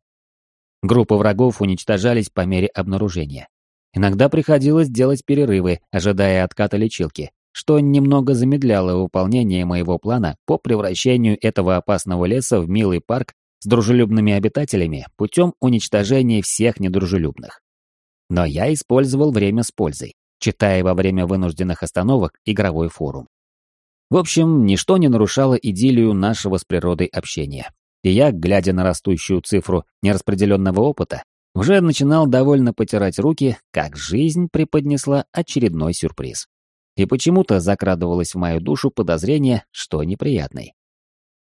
Группы врагов уничтожались по мере обнаружения. Иногда приходилось делать перерывы, ожидая отката лечилки, что немного замедляло выполнение моего плана по превращению этого опасного леса в милый парк с дружелюбными обитателями путем уничтожения всех недружелюбных. Но я использовал время с пользой, читая во время вынужденных остановок игровой форум. В общем, ничто не нарушало идиллию нашего с природой общения. И я, глядя на растущую цифру нераспределенного опыта, уже начинал довольно потирать руки, как жизнь преподнесла очередной сюрприз и почему-то закрадывалось в мою душу подозрение, что неприятный.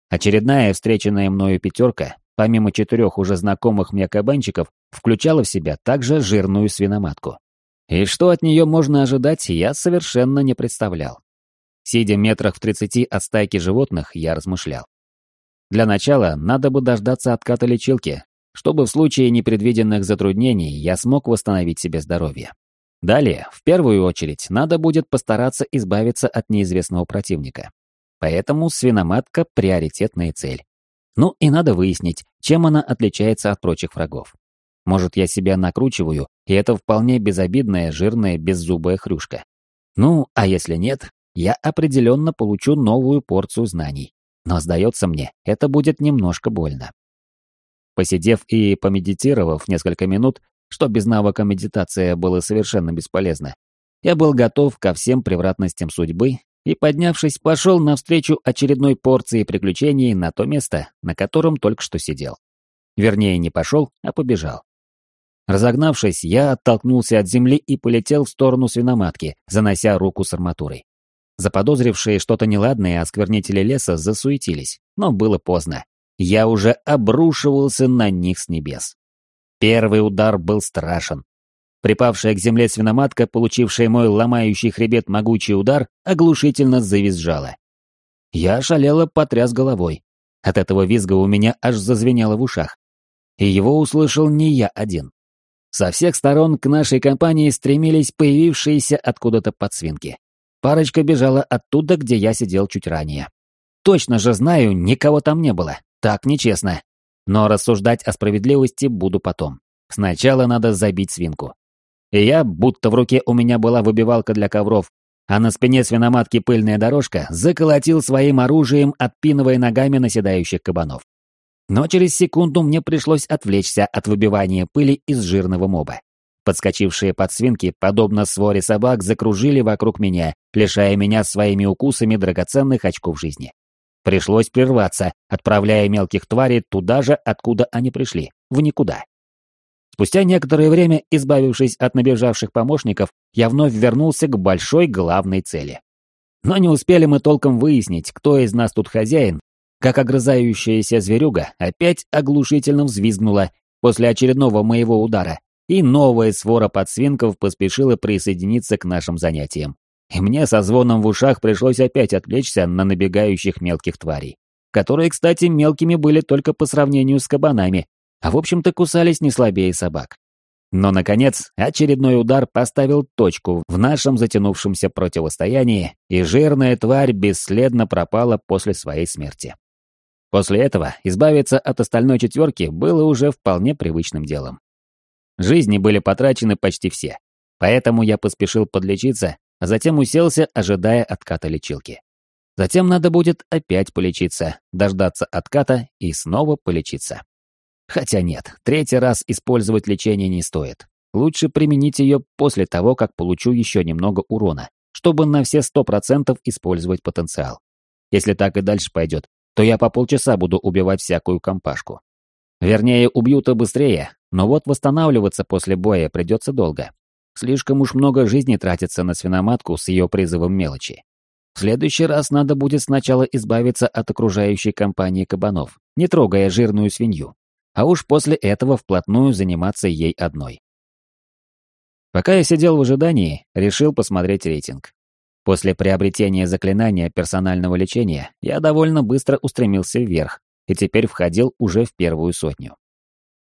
Очередная встреченная мною пятерка, помимо четырех уже знакомых мне кабанчиков, включала в себя также жирную свиноматку. И что от нее можно ожидать, я совершенно не представлял. Сидя метрах в тридцати от стайки животных, я размышлял. Для начала надо бы дождаться отката лечилки, чтобы в случае непредвиденных затруднений я смог восстановить себе здоровье. Далее, в первую очередь, надо будет постараться избавиться от неизвестного противника. Поэтому свиноматка – приоритетная цель. Ну и надо выяснить, чем она отличается от прочих врагов. Может, я себя накручиваю, и это вполне безобидная, жирная, беззубая хрюшка. Ну, а если нет, я определенно получу новую порцию знаний. Но, сдается мне, это будет немножко больно. Посидев и помедитировав несколько минут, что без навыка медитация было совершенно бесполезно, я был готов ко всем превратностям судьбы и, поднявшись, пошел навстречу очередной порции приключений на то место, на котором только что сидел. Вернее, не пошел, а побежал. Разогнавшись, я оттолкнулся от земли и полетел в сторону свиноматки, занося руку с арматурой. Заподозрившие что-то неладное осквернители леса засуетились, но было поздно. Я уже обрушивался на них с небес. Первый удар был страшен. Припавшая к земле свиноматка, получившая мой ломающий хребет могучий удар, оглушительно завизжала. Я шалело потряс головой. От этого визга у меня аж зазвенело в ушах. И его услышал не я один. Со всех сторон к нашей компании стремились появившиеся откуда-то подсвинки. Парочка бежала оттуда, где я сидел чуть ранее. Точно же знаю, никого там не было. Так нечестно. Но рассуждать о справедливости буду потом. Сначала надо забить свинку. И я, будто в руке у меня была выбивалка для ковров, а на спине свиноматки пыльная дорожка, заколотил своим оружием, отпинывая ногами наседающих кабанов. Но через секунду мне пришлось отвлечься от выбивания пыли из жирного моба. Подскочившие подсвинки, подобно своре собак, закружили вокруг меня, лишая меня своими укусами драгоценных очков жизни. Пришлось прерваться, отправляя мелких тварей туда же, откуда они пришли, в никуда. Спустя некоторое время, избавившись от набежавших помощников, я вновь вернулся к большой главной цели. Но не успели мы толком выяснить, кто из нас тут хозяин, как огрызающаяся зверюга опять оглушительно взвизгнула после очередного моего удара, и новая свора подсвинков поспешила присоединиться к нашим занятиям. И мне со звоном в ушах пришлось опять отвлечься на набегающих мелких тварей, которые, кстати, мелкими были только по сравнению с кабанами, а в общем-то кусались не слабее собак. Но, наконец, очередной удар поставил точку в нашем затянувшемся противостоянии, и жирная тварь бесследно пропала после своей смерти. После этого избавиться от остальной четверки было уже вполне привычным делом. Жизни были потрачены почти все. Поэтому я поспешил подлечиться, а затем уселся, ожидая отката лечилки. Затем надо будет опять полечиться, дождаться отката и снова полечиться. Хотя нет, третий раз использовать лечение не стоит. Лучше применить ее после того, как получу еще немного урона, чтобы на все сто процентов использовать потенциал. Если так и дальше пойдет, то я по полчаса буду убивать всякую компашку. Вернее, убью-то быстрее, но вот восстанавливаться после боя придется долго. Слишком уж много жизни тратится на свиноматку с ее призывом мелочи. В следующий раз надо будет сначала избавиться от окружающей компании кабанов, не трогая жирную свинью, а уж после этого вплотную заниматься ей одной. Пока я сидел в ожидании, решил посмотреть рейтинг. После приобретения заклинания персонального лечения я довольно быстро устремился вверх и теперь входил уже в первую сотню.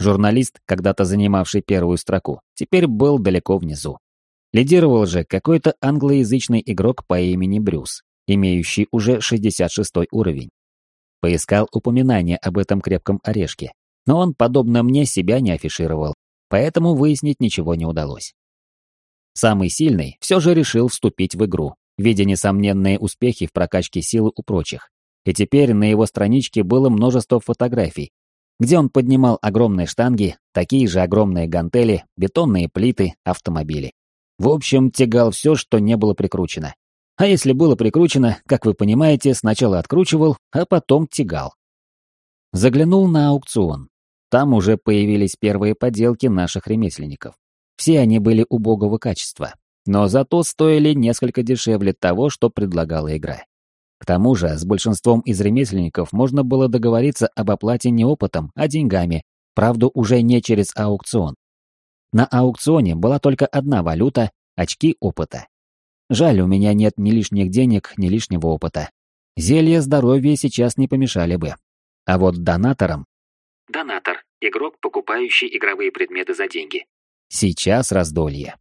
Журналист, когда-то занимавший первую строку, теперь был далеко внизу. Лидировал же какой-то англоязычный игрок по имени Брюс, имеющий уже 66 уровень. Поискал упоминание об этом крепком орешке, но он, подобно мне, себя не афишировал, поэтому выяснить ничего не удалось. Самый сильный все же решил вступить в игру, видя несомненные успехи в прокачке силы у прочих. И теперь на его страничке было множество фотографий, где он поднимал огромные штанги, такие же огромные гантели, бетонные плиты, автомобили. В общем, тягал все, что не было прикручено. А если было прикручено, как вы понимаете, сначала откручивал, а потом тягал. Заглянул на аукцион. Там уже появились первые поделки наших ремесленников. Все они были убогого качества, но зато стоили несколько дешевле того, что предлагала игра. К тому же, с большинством из ремесленников можно было договориться об оплате не опытом, а деньгами, правда уже не через аукцион. На аукционе была только одна валюта – очки опыта. Жаль, у меня нет ни лишних денег, ни лишнего опыта. Зелья здоровья сейчас не помешали бы. А вот донаторам... Донатор – игрок, покупающий игровые предметы за деньги. Сейчас раздолье.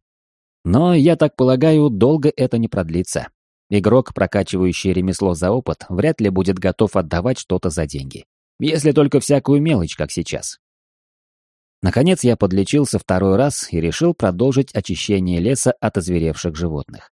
Но, я так полагаю, долго это не продлится. Игрок, прокачивающий ремесло за опыт, вряд ли будет готов отдавать что-то за деньги. Если только всякую мелочь, как сейчас. Наконец я подлечился второй раз и решил продолжить очищение леса от озверевших животных.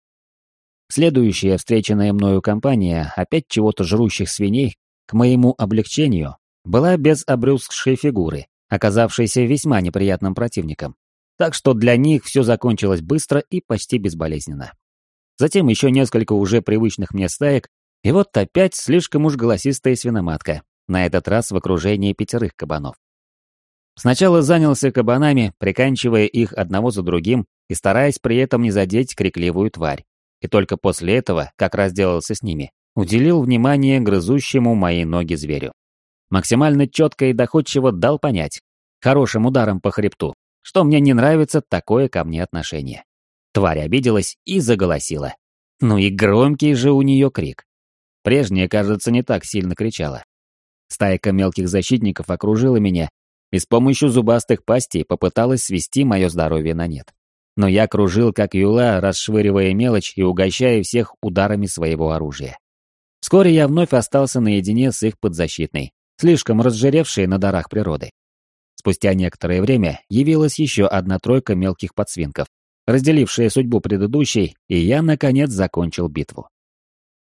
Следующая встреченная мною компания, опять чего-то жрущих свиней, к моему облегчению, была без обрюзгшей фигуры, оказавшейся весьма неприятным противником. Так что для них все закончилось быстро и почти безболезненно. Затем еще несколько уже привычных мне стаек, и вот опять слишком уж голосистая свиноматка, на этот раз в окружении пятерых кабанов. Сначала занялся кабанами, приканчивая их одного за другим и стараясь при этом не задеть крикливую тварь. И только после этого, как разделался с ними, уделил внимание грызущему мои ноги зверю. Максимально четко и доходчиво дал понять, хорошим ударом по хребту, что мне не нравится такое ко мне отношение. Тварь обиделась и заголосила. Ну и громкий же у нее крик. Прежняя, кажется, не так сильно кричала. Стайка мелких защитников окружила меня и с помощью зубастых пастей попыталась свести мое здоровье на нет. Но я кружил, как юла, расшвыривая мелочь и угощая всех ударами своего оружия. Вскоре я вновь остался наедине с их подзащитной, слишком разжиревшей на дарах природы. Спустя некоторое время явилась еще одна тройка мелких подсвинков, разделившая судьбу предыдущей, и я, наконец, закончил битву.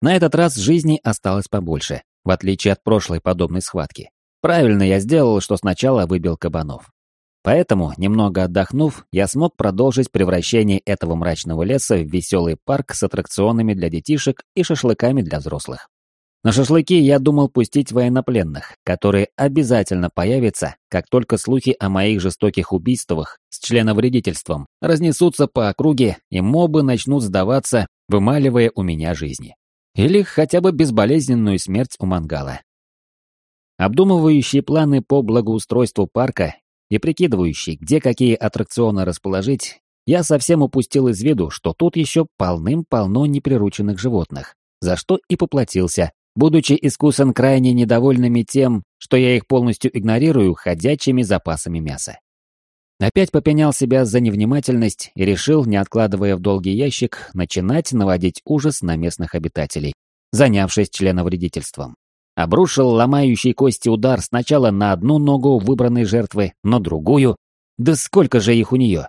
На этот раз жизни осталось побольше, в отличие от прошлой подобной схватки. Правильно я сделал, что сначала выбил кабанов. Поэтому, немного отдохнув, я смог продолжить превращение этого мрачного леса в веселый парк с аттракционами для детишек и шашлыками для взрослых. На шашлыки я думал пустить военнопленных, которые обязательно появятся, как только слухи о моих жестоких убийствах с членовредительством разнесутся по округе и мобы начнут сдаваться, вымаливая у меня жизни. Или хотя бы безболезненную смерть у мангала. Обдумывающий планы по благоустройству парка и прикидывающий, где какие аттракционы расположить, я совсем упустил из виду, что тут еще полным-полно неприрученных животных, за что и поплатился, будучи искусан крайне недовольными тем, что я их полностью игнорирую ходячими запасами мяса. Опять попенял себя за невнимательность и решил, не откладывая в долгий ящик, начинать наводить ужас на местных обитателей, занявшись членовредительством. Обрушил ломающий кости удар сначала на одну ногу выбранной жертвы, на другую. Да сколько же их у нее?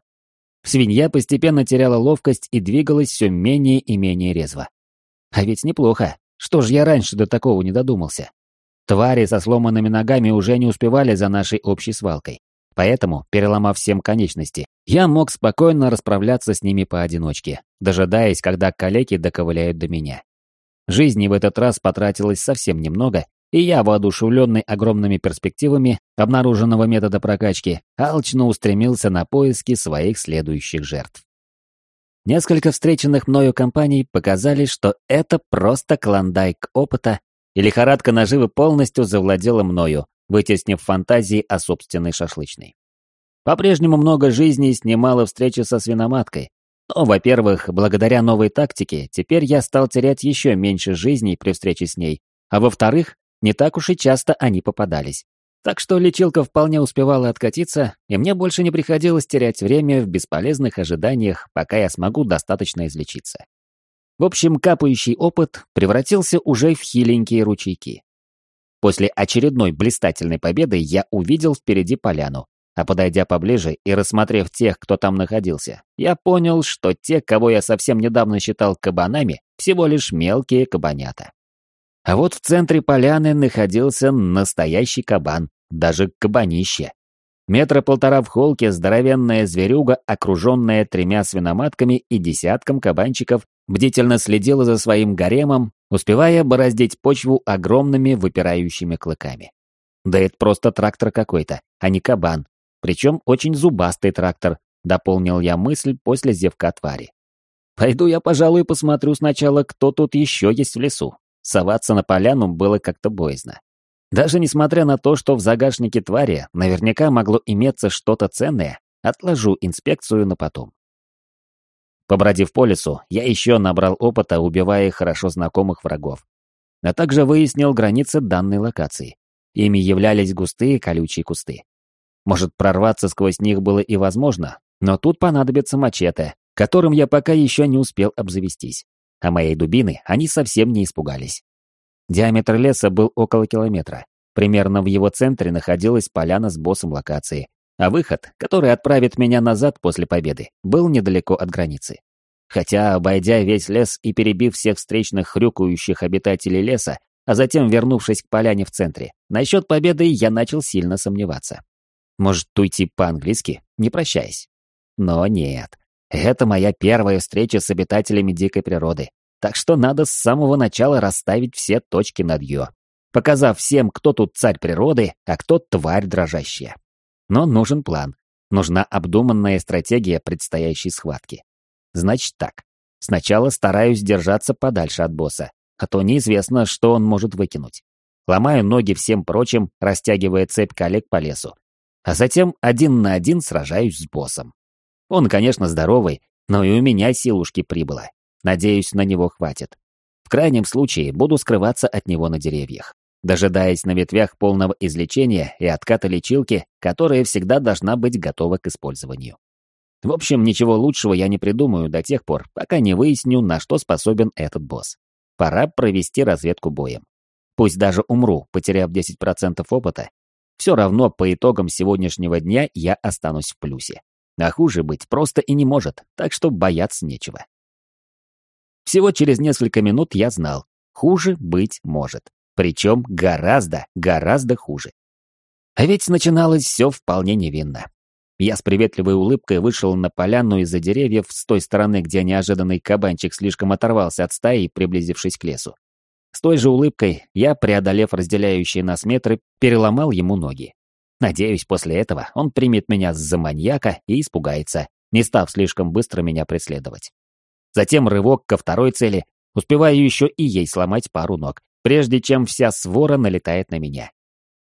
Свинья постепенно теряла ловкость и двигалась все менее и менее резво. А ведь неплохо. Что ж я раньше до такого не додумался? Твари со сломанными ногами уже не успевали за нашей общей свалкой. Поэтому, переломав всем конечности, я мог спокойно расправляться с ними поодиночке, дожидаясь, когда калеки доковыляют до меня. Жизни в этот раз потратилось совсем немного, и я, воодушевленный огромными перспективами обнаруженного метода прокачки, алчно устремился на поиски своих следующих жертв. Несколько встреченных мною компаний показали, что это просто клондайк опыта, и лихорадка наживы полностью завладела мною, вытеснив фантазии о собственной шашлычной. По-прежнему много жизней снимала встречи со свиноматкой. Но, во-первых, благодаря новой тактике, теперь я стал терять еще меньше жизней при встрече с ней, а во-вторых, не так уж и часто они попадались. Так что лечилка вполне успевала откатиться, и мне больше не приходилось терять время в бесполезных ожиданиях, пока я смогу достаточно излечиться. В общем, капающий опыт превратился уже в хиленькие ручейки. После очередной блистательной победы я увидел впереди поляну, а подойдя поближе и рассмотрев тех, кто там находился, я понял, что те, кого я совсем недавно считал кабанами, всего лишь мелкие кабанята. А вот в центре поляны находился настоящий кабан, даже кабанище. Метра полтора в холке здоровенная зверюга, окруженная тремя свиноматками и десятком кабанчиков, бдительно следила за своим гаремом, успевая бороздить почву огромными выпирающими клыками. Да это просто трактор какой-то, а не кабан. Причем очень зубастый трактор, дополнил я мысль после зевка твари. Пойду я, пожалуй, посмотрю сначала, кто тут еще есть в лесу. Соваться на поляну было как-то боязно. Даже несмотря на то, что в загашнике твари наверняка могло иметься что-то ценное, отложу инспекцию на потом. Побродив по лесу, я еще набрал опыта, убивая хорошо знакомых врагов. А также выяснил границы данной локации. Ими являлись густые колючие кусты. Может, прорваться сквозь них было и возможно, но тут понадобится мачете, которым я пока еще не успел обзавестись. А моей дубины они совсем не испугались. Диаметр леса был около километра. Примерно в его центре находилась поляна с боссом локации, а выход, который отправит меня назад после победы, был недалеко от границы. Хотя, обойдя весь лес и перебив всех встречных хрюкающих обитателей леса, а затем вернувшись к поляне в центре, насчет победы я начал сильно сомневаться. Может, уйти по-английски, не прощаясь? Но нет. Это моя первая встреча с обитателями дикой природы, так что надо с самого начала расставить все точки над «ё», показав всем, кто тут царь природы, а кто тварь дрожащая. Но нужен план. Нужна обдуманная стратегия предстоящей схватки. Значит так. Сначала стараюсь держаться подальше от босса, а то неизвестно, что он может выкинуть. Ломаю ноги всем прочим, растягивая цепь коллег по лесу. А затем один на один сражаюсь с боссом. Он, конечно, здоровый, но и у меня силушки прибыло. Надеюсь, на него хватит. В крайнем случае буду скрываться от него на деревьях дожидаясь на ветвях полного излечения и отката лечилки, которая всегда должна быть готова к использованию. В общем, ничего лучшего я не придумаю до тех пор, пока не выясню, на что способен этот босс. Пора провести разведку боем. Пусть даже умру, потеряв 10% опыта, все равно по итогам сегодняшнего дня я останусь в плюсе. А хуже быть просто и не может, так что бояться нечего. Всего через несколько минут я знал, хуже быть может. Причем гораздо, гораздо хуже. А ведь начиналось все вполне невинно. Я с приветливой улыбкой вышел на поляну из-за деревьев с той стороны, где неожиданный кабанчик слишком оторвался от стаи, приблизившись к лесу. С той же улыбкой я, преодолев разделяющие нас метры, переломал ему ноги. Надеюсь, после этого он примет меня за маньяка и испугается, не став слишком быстро меня преследовать. Затем рывок ко второй цели, успеваю еще и ей сломать пару ног, прежде чем вся свора налетает на меня.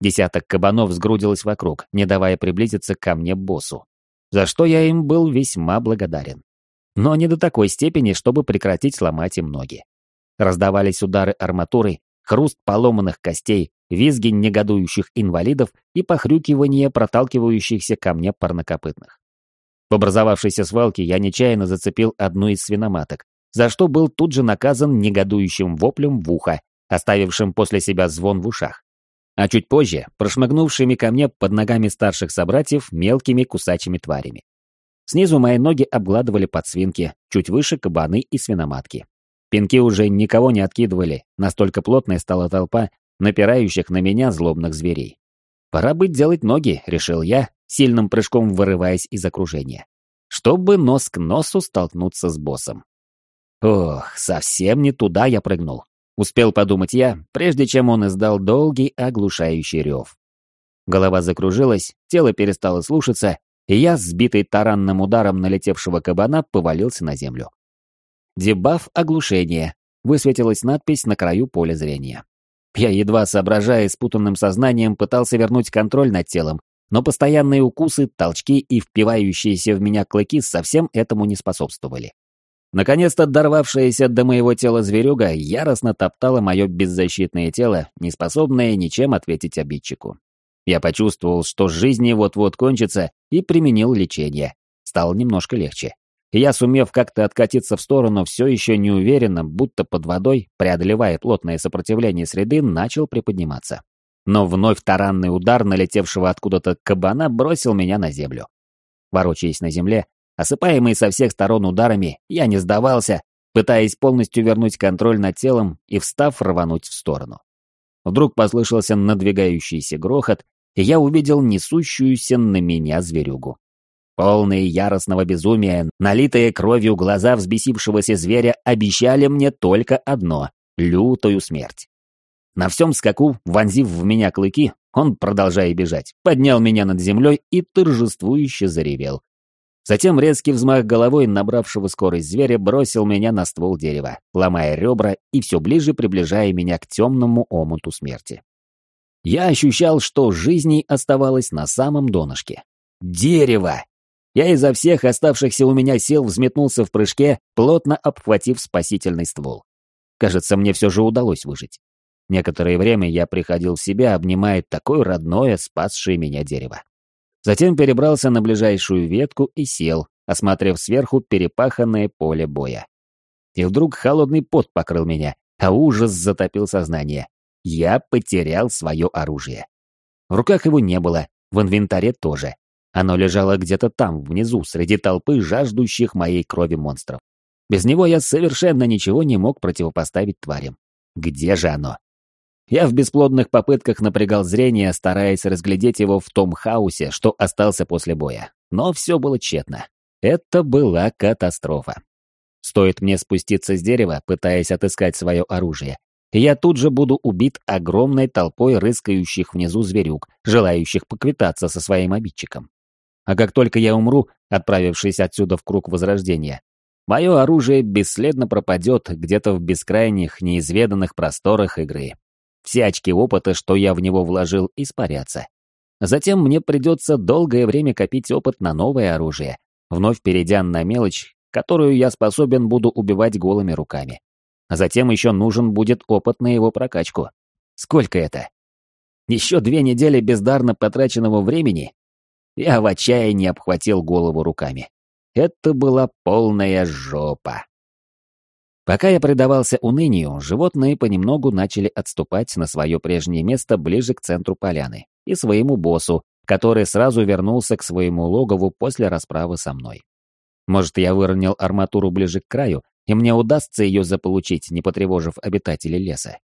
Десяток кабанов сгрудилось вокруг, не давая приблизиться ко мне боссу, за что я им был весьма благодарен. Но не до такой степени, чтобы прекратить ломать им ноги. Раздавались удары арматуры, хруст поломанных костей, визги негодующих инвалидов и похрюкивание проталкивающихся ко мне парнокопытных. В образовавшейся свалке я нечаянно зацепил одну из свиноматок, за что был тут же наказан негодующим воплем в ухо оставившим после себя звон в ушах. А чуть позже, прошмыгнувшими ко мне под ногами старших собратьев мелкими кусачими тварями. Снизу мои ноги обгладывали подсвинки, чуть выше кабаны и свиноматки. Пинки уже никого не откидывали, настолько плотная стала толпа напирающих на меня злобных зверей. Пора быть делать ноги, решил я, сильным прыжком вырываясь из окружения. Чтобы нос к носу столкнуться с боссом. Ох, совсем не туда я прыгнул. Успел подумать я, прежде чем он издал долгий оглушающий рев. Голова закружилась, тело перестало слушаться, и я, сбитый таранным ударом налетевшего кабана, повалился на землю. «Дебаф оглушения», — высветилась надпись на краю поля зрения. Я, едва соображая спутанным сознанием, пытался вернуть контроль над телом, но постоянные укусы, толчки и впивающиеся в меня клыки совсем этому не способствовали. Наконец-то дорвавшаяся до моего тела зверюга яростно топтала мое беззащитное тело, неспособное ничем ответить обидчику. Я почувствовал, что жизни вот-вот кончится, и применил лечение. Стало немножко легче. Я, сумев как-то откатиться в сторону, все еще неуверенно, будто под водой, преодолевая плотное сопротивление среды, начал приподниматься. Но вновь таранный удар налетевшего откуда-то кабана бросил меня на землю. Ворочаясь на земле, Осыпаемый со всех сторон ударами, я не сдавался, пытаясь полностью вернуть контроль над телом и, встав, рвануть в сторону. Вдруг послышался надвигающийся грохот, и я увидел несущуюся на меня зверюгу. Полные яростного безумия, налитые кровью глаза взбесившегося зверя обещали мне только одно — лютую смерть. На всем скаку, вонзив в меня клыки, он, продолжая бежать, поднял меня над землей и торжествующе заревел. Затем резкий взмах головой набравшего скорость зверя бросил меня на ствол дерева, ломая ребра и все ближе приближая меня к темному омуту смерти. Я ощущал, что жизней оставалось на самом донышке. Дерево! Я изо всех оставшихся у меня сил взметнулся в прыжке, плотно обхватив спасительный ствол. Кажется, мне все же удалось выжить. Некоторое время я приходил в себя, обнимая такое родное, спасшее меня дерево. Затем перебрался на ближайшую ветку и сел, осмотрев сверху перепаханное поле боя. И вдруг холодный пот покрыл меня, а ужас затопил сознание. Я потерял свое оружие. В руках его не было, в инвентаре тоже. Оно лежало где-то там, внизу, среди толпы жаждущих моей крови монстров. Без него я совершенно ничего не мог противопоставить тварям. Где же оно? Я в бесплодных попытках напрягал зрение, стараясь разглядеть его в том хаосе, что остался после боя. Но все было тщетно. Это была катастрофа. Стоит мне спуститься с дерева, пытаясь отыскать свое оружие, я тут же буду убит огромной толпой рыскающих внизу зверюк, желающих поквитаться со своим обидчиком. А как только я умру, отправившись отсюда в круг возрождения, мое оружие бесследно пропадет где-то в бескрайних, неизведанных просторах игры. Все очки опыта, что я в него вложил, испарятся. Затем мне придется долгое время копить опыт на новое оружие, вновь перейдя на мелочь, которую я способен буду убивать голыми руками. Затем еще нужен будет опыт на его прокачку. Сколько это? Еще две недели бездарно потраченного времени? Я в отчаянии обхватил голову руками. Это была полная жопа. Пока я предавался унынию, животные понемногу начали отступать на свое прежнее место ближе к центру поляны и своему боссу, который сразу вернулся к своему логову после расправы со мной. Может, я выронил арматуру ближе к краю, и мне удастся ее заполучить, не потревожив обитателей леса.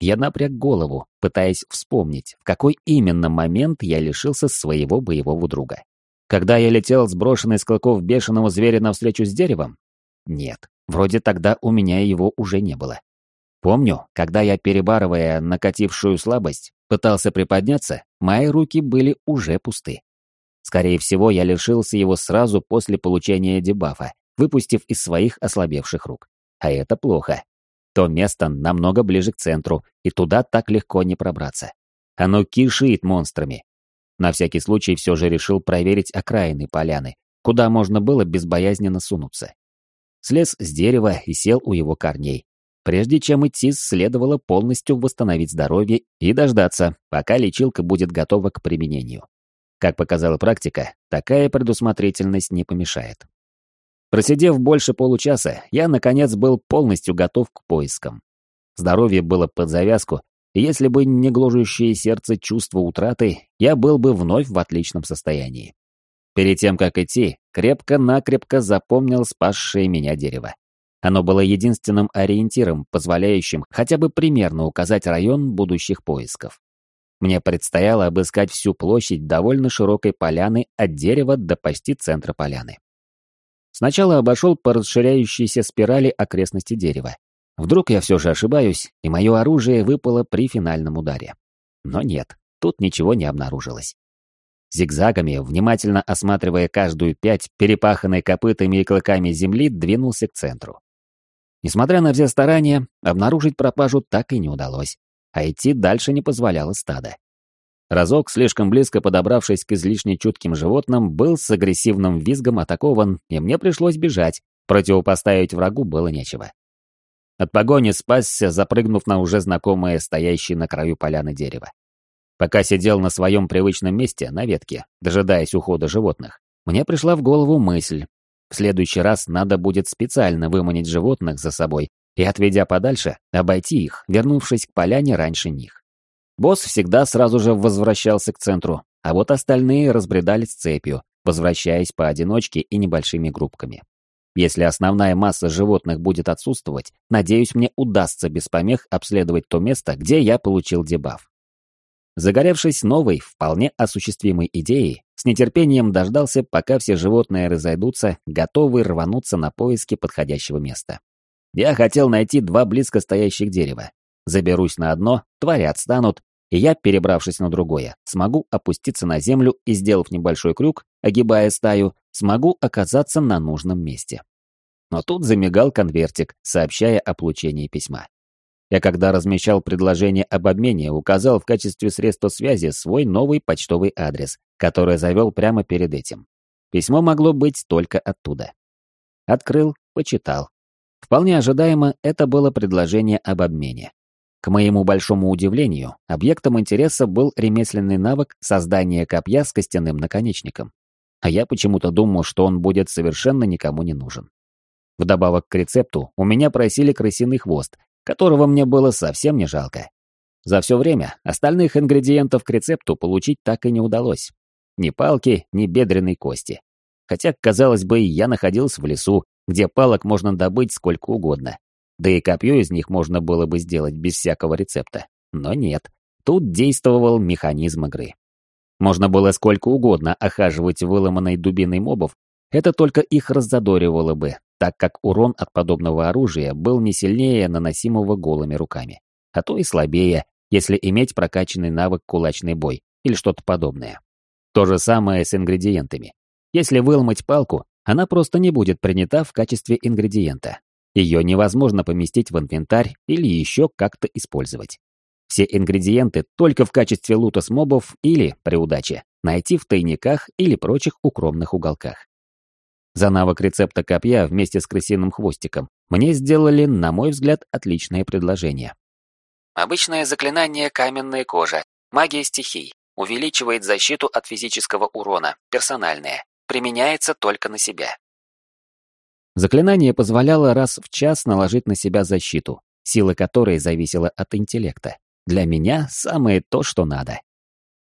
Я напряг голову, пытаясь вспомнить, в какой именно момент я лишился своего боевого друга. Когда я летел сброшенный с клыков бешеного зверя навстречу с деревом? Нет, вроде тогда у меня его уже не было. Помню, когда я, перебарывая накатившую слабость, пытался приподняться, мои руки были уже пусты. Скорее всего, я лишился его сразу после получения дебафа, выпустив из своих ослабевших рук. А это плохо. То место намного ближе к центру, и туда так легко не пробраться. Оно кишит монстрами. На всякий случай все же решил проверить окраины поляны, куда можно было безбоязненно сунуться. Слез с дерева и сел у его корней. Прежде чем идти, следовало полностью восстановить здоровье и дождаться, пока лечилка будет готова к применению. Как показала практика, такая предусмотрительность не помешает. Просидев больше получаса, я, наконец, был полностью готов к поискам. Здоровье было под завязку, и если бы не гложущее сердце чувство утраты, я был бы вновь в отличном состоянии. Перед тем, как идти, крепко-накрепко запомнил спасшее меня дерево. Оно было единственным ориентиром, позволяющим хотя бы примерно указать район будущих поисков. Мне предстояло обыскать всю площадь довольно широкой поляны от дерева до почти центра поляны. Сначала обошел по расширяющейся спирали окрестности дерева. Вдруг я все же ошибаюсь, и мое оружие выпало при финальном ударе. Но нет, тут ничего не обнаружилось. Зигзагами, внимательно осматривая каждую пять перепаханной копытами и клыками земли, двинулся к центру. Несмотря на все старания, обнаружить пропажу так и не удалось, а идти дальше не позволяло стадо. Разок, слишком близко подобравшись к излишне чутким животным, был с агрессивным визгом атакован, и мне пришлось бежать, противопоставить врагу было нечего. От погони спасся, запрыгнув на уже знакомое стоящее на краю поляны дерево. Пока сидел на своем привычном месте, на ветке, дожидаясь ухода животных, мне пришла в голову мысль. В следующий раз надо будет специально выманить животных за собой и, отведя подальше, обойти их, вернувшись к поляне раньше них. Босс всегда сразу же возвращался к центру, а вот остальные разбредались цепью, возвращаясь поодиночке и небольшими группками. Если основная масса животных будет отсутствовать, надеюсь, мне удастся без помех обследовать то место, где я получил дебаф. Загоревшись новой, вполне осуществимой идеей, с нетерпением дождался, пока все животные разойдутся, готовые рвануться на поиски подходящего места. Я хотел найти два близко стоящих дерева, Заберусь на одно, твари отстанут, и я, перебравшись на другое, смогу опуститься на землю и, сделав небольшой крюк, огибая стаю, смогу оказаться на нужном месте. Но тут замигал конвертик, сообщая о получении письма. Я когда размещал предложение об обмене, указал в качестве средства связи свой новый почтовый адрес, который завел прямо перед этим. Письмо могло быть только оттуда. Открыл, почитал. Вполне ожидаемо, это было предложение об обмене. К моему большому удивлению, объектом интереса был ремесленный навык создания копья с костяным наконечником. А я почему-то думал, что он будет совершенно никому не нужен. Вдобавок к рецепту у меня просили крысиный хвост, которого мне было совсем не жалко. За все время остальных ингредиентов к рецепту получить так и не удалось. Ни палки, ни бедренной кости. Хотя, казалось бы, я находился в лесу, где палок можно добыть сколько угодно. Да и копье из них можно было бы сделать без всякого рецепта. Но нет, тут действовал механизм игры. Можно было сколько угодно охаживать выломанной дубиной мобов, это только их раззадоривало бы, так как урон от подобного оружия был не сильнее наносимого голыми руками, а то и слабее, если иметь прокачанный навык кулачный бой или что-то подобное. То же самое с ингредиентами. Если выломать палку, она просто не будет принята в качестве ингредиента. Ее невозможно поместить в инвентарь или еще как-то использовать. Все ингредиенты только в качестве лута с мобов или, при удаче, найти в тайниках или прочих укромных уголках. За навык рецепта копья вместе с крысиным хвостиком мне сделали, на мой взгляд, отличное предложение. Обычное заклинание «Каменная кожа». Магия стихий. Увеличивает защиту от физического урона. Персональное. Применяется только на себя. Заклинание позволяло раз в час наложить на себя защиту, сила которой зависела от интеллекта. Для меня самое то, что надо.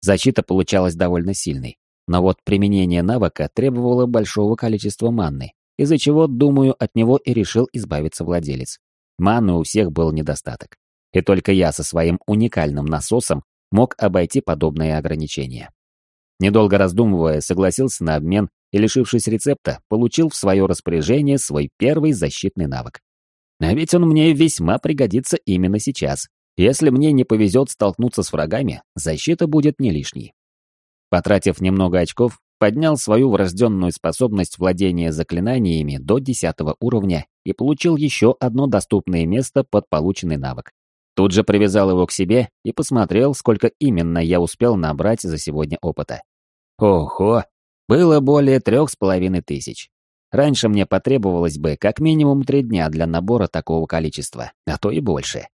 Защита получалась довольно сильной. Но вот применение навыка требовало большого количества манны, из-за чего, думаю, от него и решил избавиться владелец. Маны у всех был недостаток. И только я со своим уникальным насосом мог обойти подобные ограничения. Недолго раздумывая, согласился на обмен и, лишившись рецепта, получил в свое распоряжение свой первый защитный навык. А ведь он мне весьма пригодится именно сейчас. Если мне не повезет столкнуться с врагами, защита будет не лишней. Потратив немного очков, поднял свою врожденную способность владения заклинаниями до 10 уровня и получил еще одно доступное место под полученный навык. Тут же привязал его к себе и посмотрел, сколько именно я успел набрать за сегодня опыта. Ого, было более трех с половиной тысяч. Раньше мне потребовалось бы как минимум три дня для набора такого количества, а то и больше.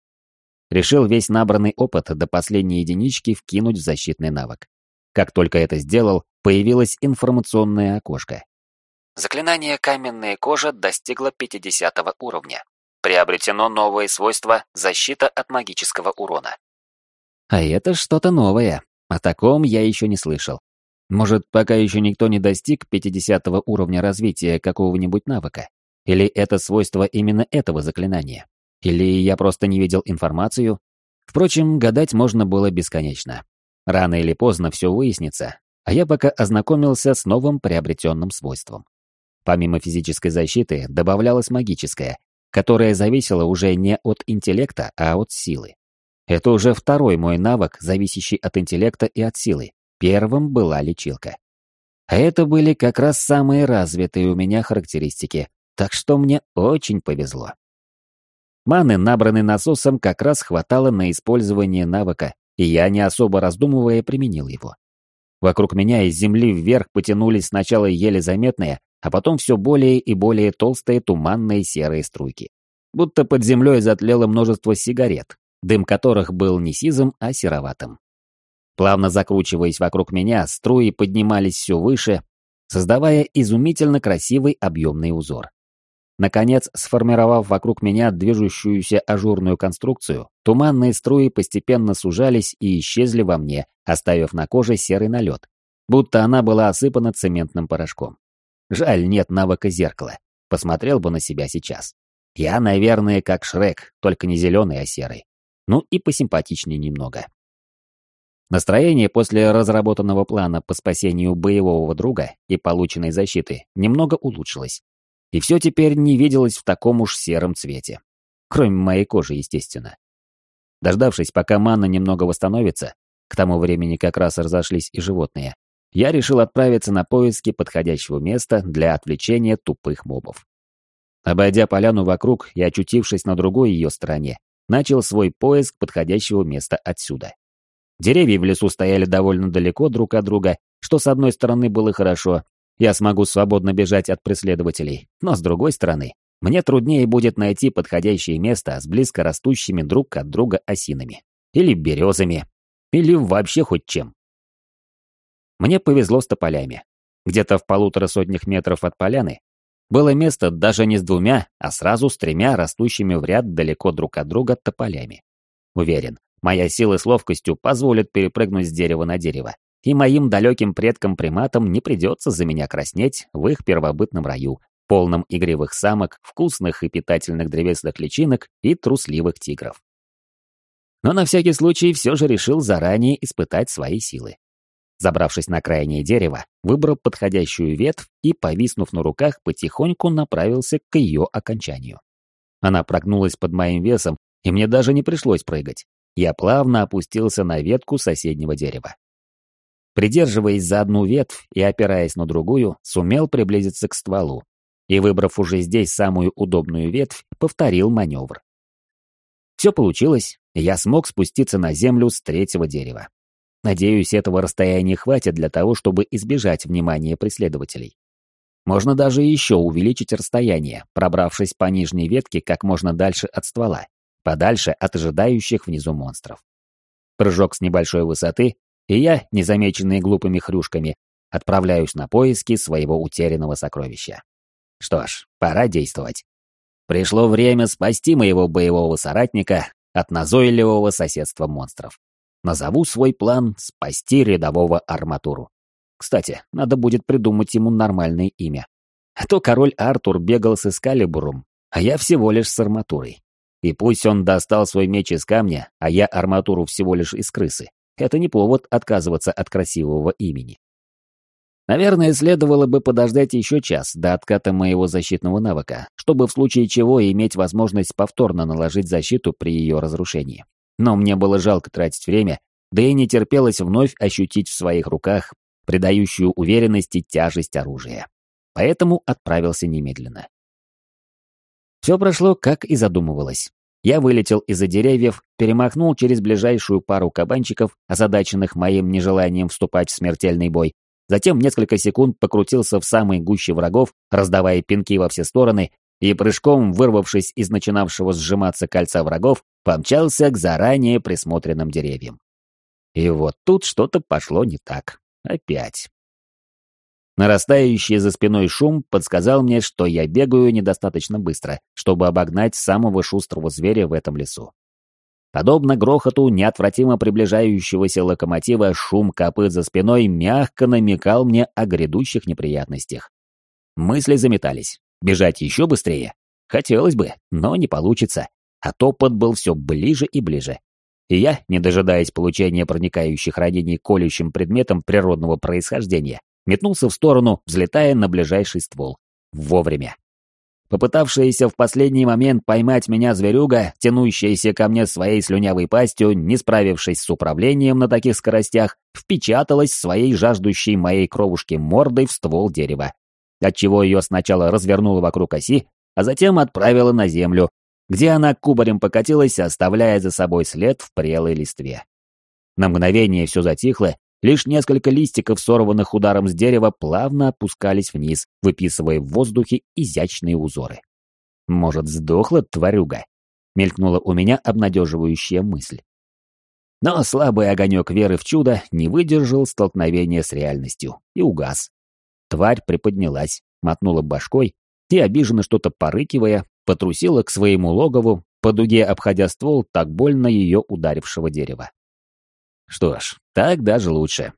Решил весь набранный опыт до последней единички вкинуть в защитный навык. Как только это сделал, появилось информационное окошко. Заклинание «Каменная кожа» достигло 50 уровня. Приобретено новое свойство «Защита от магического урона». А это что-то новое. О таком я еще не слышал. Может, пока еще никто не достиг 50 уровня развития какого-нибудь навыка? Или это свойство именно этого заклинания? Или я просто не видел информацию? Впрочем, гадать можно было бесконечно. Рано или поздно все выяснится, а я пока ознакомился с новым приобретенным свойством. Помимо физической защиты добавлялась магическая, которая зависела уже не от интеллекта, а от силы. Это уже второй мой навык, зависящий от интеллекта и от силы. Первым была лечилка. А это были как раз самые развитые у меня характеристики, так что мне очень повезло. Маны, набранной насосом, как раз хватало на использование навыка и я, не особо раздумывая, применил его. Вокруг меня из земли вверх потянулись сначала еле заметные, а потом все более и более толстые туманные серые струйки. Будто под землей затлело множество сигарет, дым которых был не сизым, а сероватым. Плавно закручиваясь вокруг меня, струи поднимались все выше, создавая изумительно красивый объемный узор. Наконец, сформировав вокруг меня движущуюся ажурную конструкцию, туманные струи постепенно сужались и исчезли во мне, оставив на коже серый налет, будто она была осыпана цементным порошком. Жаль, нет навыка зеркала. Посмотрел бы на себя сейчас. Я, наверное, как Шрек, только не зеленый, а серый. Ну и посимпатичнее немного. Настроение после разработанного плана по спасению боевого друга и полученной защиты немного улучшилось. И все теперь не виделось в таком уж сером цвете. Кроме моей кожи, естественно. Дождавшись, пока манна немного восстановится, к тому времени как раз разошлись и животные, я решил отправиться на поиски подходящего места для отвлечения тупых мобов. Обойдя поляну вокруг и очутившись на другой ее стороне, начал свой поиск подходящего места отсюда. Деревья в лесу стояли довольно далеко друг от друга, что с одной стороны было хорошо, я смогу свободно бежать от преследователей, но с другой стороны, мне труднее будет найти подходящее место с близко растущими друг от друга осинами. Или березами. Или вообще хоть чем. Мне повезло с тополями. Где-то в полутора сотнях метров от поляны было место даже не с двумя, а сразу с тремя растущими в ряд далеко друг от друга тополями. Уверен, моя сила с ловкостью позволит перепрыгнуть с дерева на дерево, и моим далеким предкам-приматам не придется за меня краснеть в их первобытном раю, полном игривых самок, вкусных и питательных древесных личинок и трусливых тигров. Но на всякий случай все же решил заранее испытать свои силы. Забравшись на крайнее дерево, выбрал подходящую ветвь и, повиснув на руках, потихоньку направился к ее окончанию. Она прогнулась под моим весом, и мне даже не пришлось прыгать. Я плавно опустился на ветку соседнего дерева. Придерживаясь за одну ветвь и опираясь на другую, сумел приблизиться к стволу. И, выбрав уже здесь самую удобную ветвь, повторил маневр. Все получилось, я смог спуститься на землю с третьего дерева. Надеюсь, этого расстояния хватит для того, чтобы избежать внимания преследователей. Можно даже еще увеличить расстояние, пробравшись по нижней ветке как можно дальше от ствола, подальше от ожидающих внизу монстров. Прыжок с небольшой высоты, и я, незамеченный глупыми хрюшками, отправляюсь на поиски своего утерянного сокровища. Что ж, пора действовать. Пришло время спасти моего боевого соратника от назойливого соседства монстров. Назову свой план «Спасти рядового арматуру». Кстати, надо будет придумать ему нормальное имя. А то король Артур бегал с Эскалибуром, а я всего лишь с арматурой. И пусть он достал свой меч из камня, а я арматуру всего лишь из крысы, это не повод отказываться от красивого имени. Наверное, следовало бы подождать еще час до отката моего защитного навыка, чтобы в случае чего иметь возможность повторно наложить защиту при ее разрушении но мне было жалко тратить время, да и не терпелось вновь ощутить в своих руках придающую уверенности тяжесть оружия. Поэтому отправился немедленно. Все прошло, как и задумывалось. Я вылетел из-за деревьев, перемахнул через ближайшую пару кабанчиков, озадаченных моим нежеланием вступать в смертельный бой, затем несколько секунд покрутился в самой гуще врагов, раздавая пинки во все стороны, и прыжком, вырвавшись из начинавшего сжиматься кольца врагов, помчался к заранее присмотренным деревьям. И вот тут что-то пошло не так. Опять. Нарастающий за спиной шум подсказал мне, что я бегаю недостаточно быстро, чтобы обогнать самого шустрого зверя в этом лесу. Подобно грохоту неотвратимо приближающегося локомотива, шум копыт за спиной мягко намекал мне о грядущих неприятностях. Мысли заметались. Бежать еще быстрее? Хотелось бы, но не получится. А топот был все ближе и ближе. И я, не дожидаясь получения проникающих ранений колющим предметом природного происхождения, метнулся в сторону, взлетая на ближайший ствол. Вовремя. Попытавшаяся в последний момент поймать меня зверюга, тянущаяся ко мне своей слюнявой пастью, не справившись с управлением на таких скоростях, впечаталась своей жаждущей моей кровушки мордой в ствол дерева, отчего ее сначала развернуло вокруг оси, а затем отправило на землю, где она кубарем покатилась, оставляя за собой след в прелой листве. На мгновение все затихло, лишь несколько листиков, сорванных ударом с дерева, плавно опускались вниз, выписывая в воздухе изящные узоры. «Может, сдохла тварюга?» — мелькнула у меня обнадеживающая мысль. Но слабый огонек веры в чудо не выдержал столкновения с реальностью и угас. Тварь приподнялась, мотнула башкой и, обиженно что-то порыкивая, потрусила к своему логову, по дуге обходя ствол так больно ее ударившего дерева. Что ж, так даже лучше.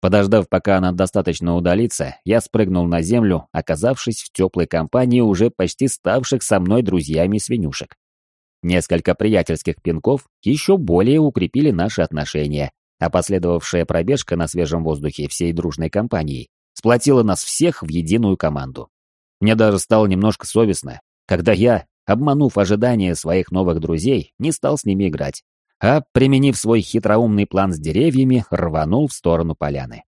Подождав, пока она достаточно удалится, я спрыгнул на землю, оказавшись в теплой компании уже почти ставших со мной друзьями свинюшек. Несколько приятельских пинков еще более укрепили наши отношения, а последовавшая пробежка на свежем воздухе всей дружной компанией сплотила нас всех в единую команду. Мне даже стало немножко совестно, когда я, обманув ожидания своих новых друзей, не стал с ними играть, а, применив свой хитроумный план с деревьями, рванул в сторону поляны.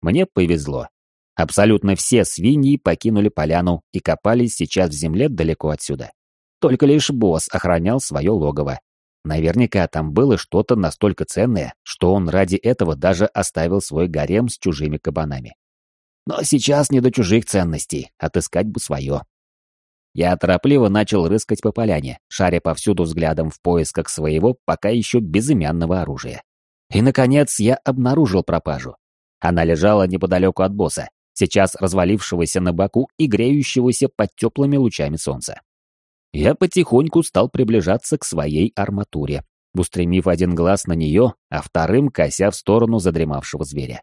Мне повезло. Абсолютно все свиньи покинули поляну и копались сейчас в земле далеко отсюда. Только лишь босс охранял свое логово. Наверняка там было что-то настолько ценное, что он ради этого даже оставил свой гарем с чужими кабанами. Но сейчас не до чужих ценностей, отыскать бы свое. Я торопливо начал рыскать по поляне, шаря повсюду взглядом в поисках своего пока еще безымянного оружия. И, наконец, я обнаружил пропажу. Она лежала неподалеку от босса, сейчас развалившегося на боку и греющегося под теплыми лучами солнца. Я потихоньку стал приближаться к своей арматуре, устремив один глаз на нее, а вторым кося в сторону задремавшего зверя.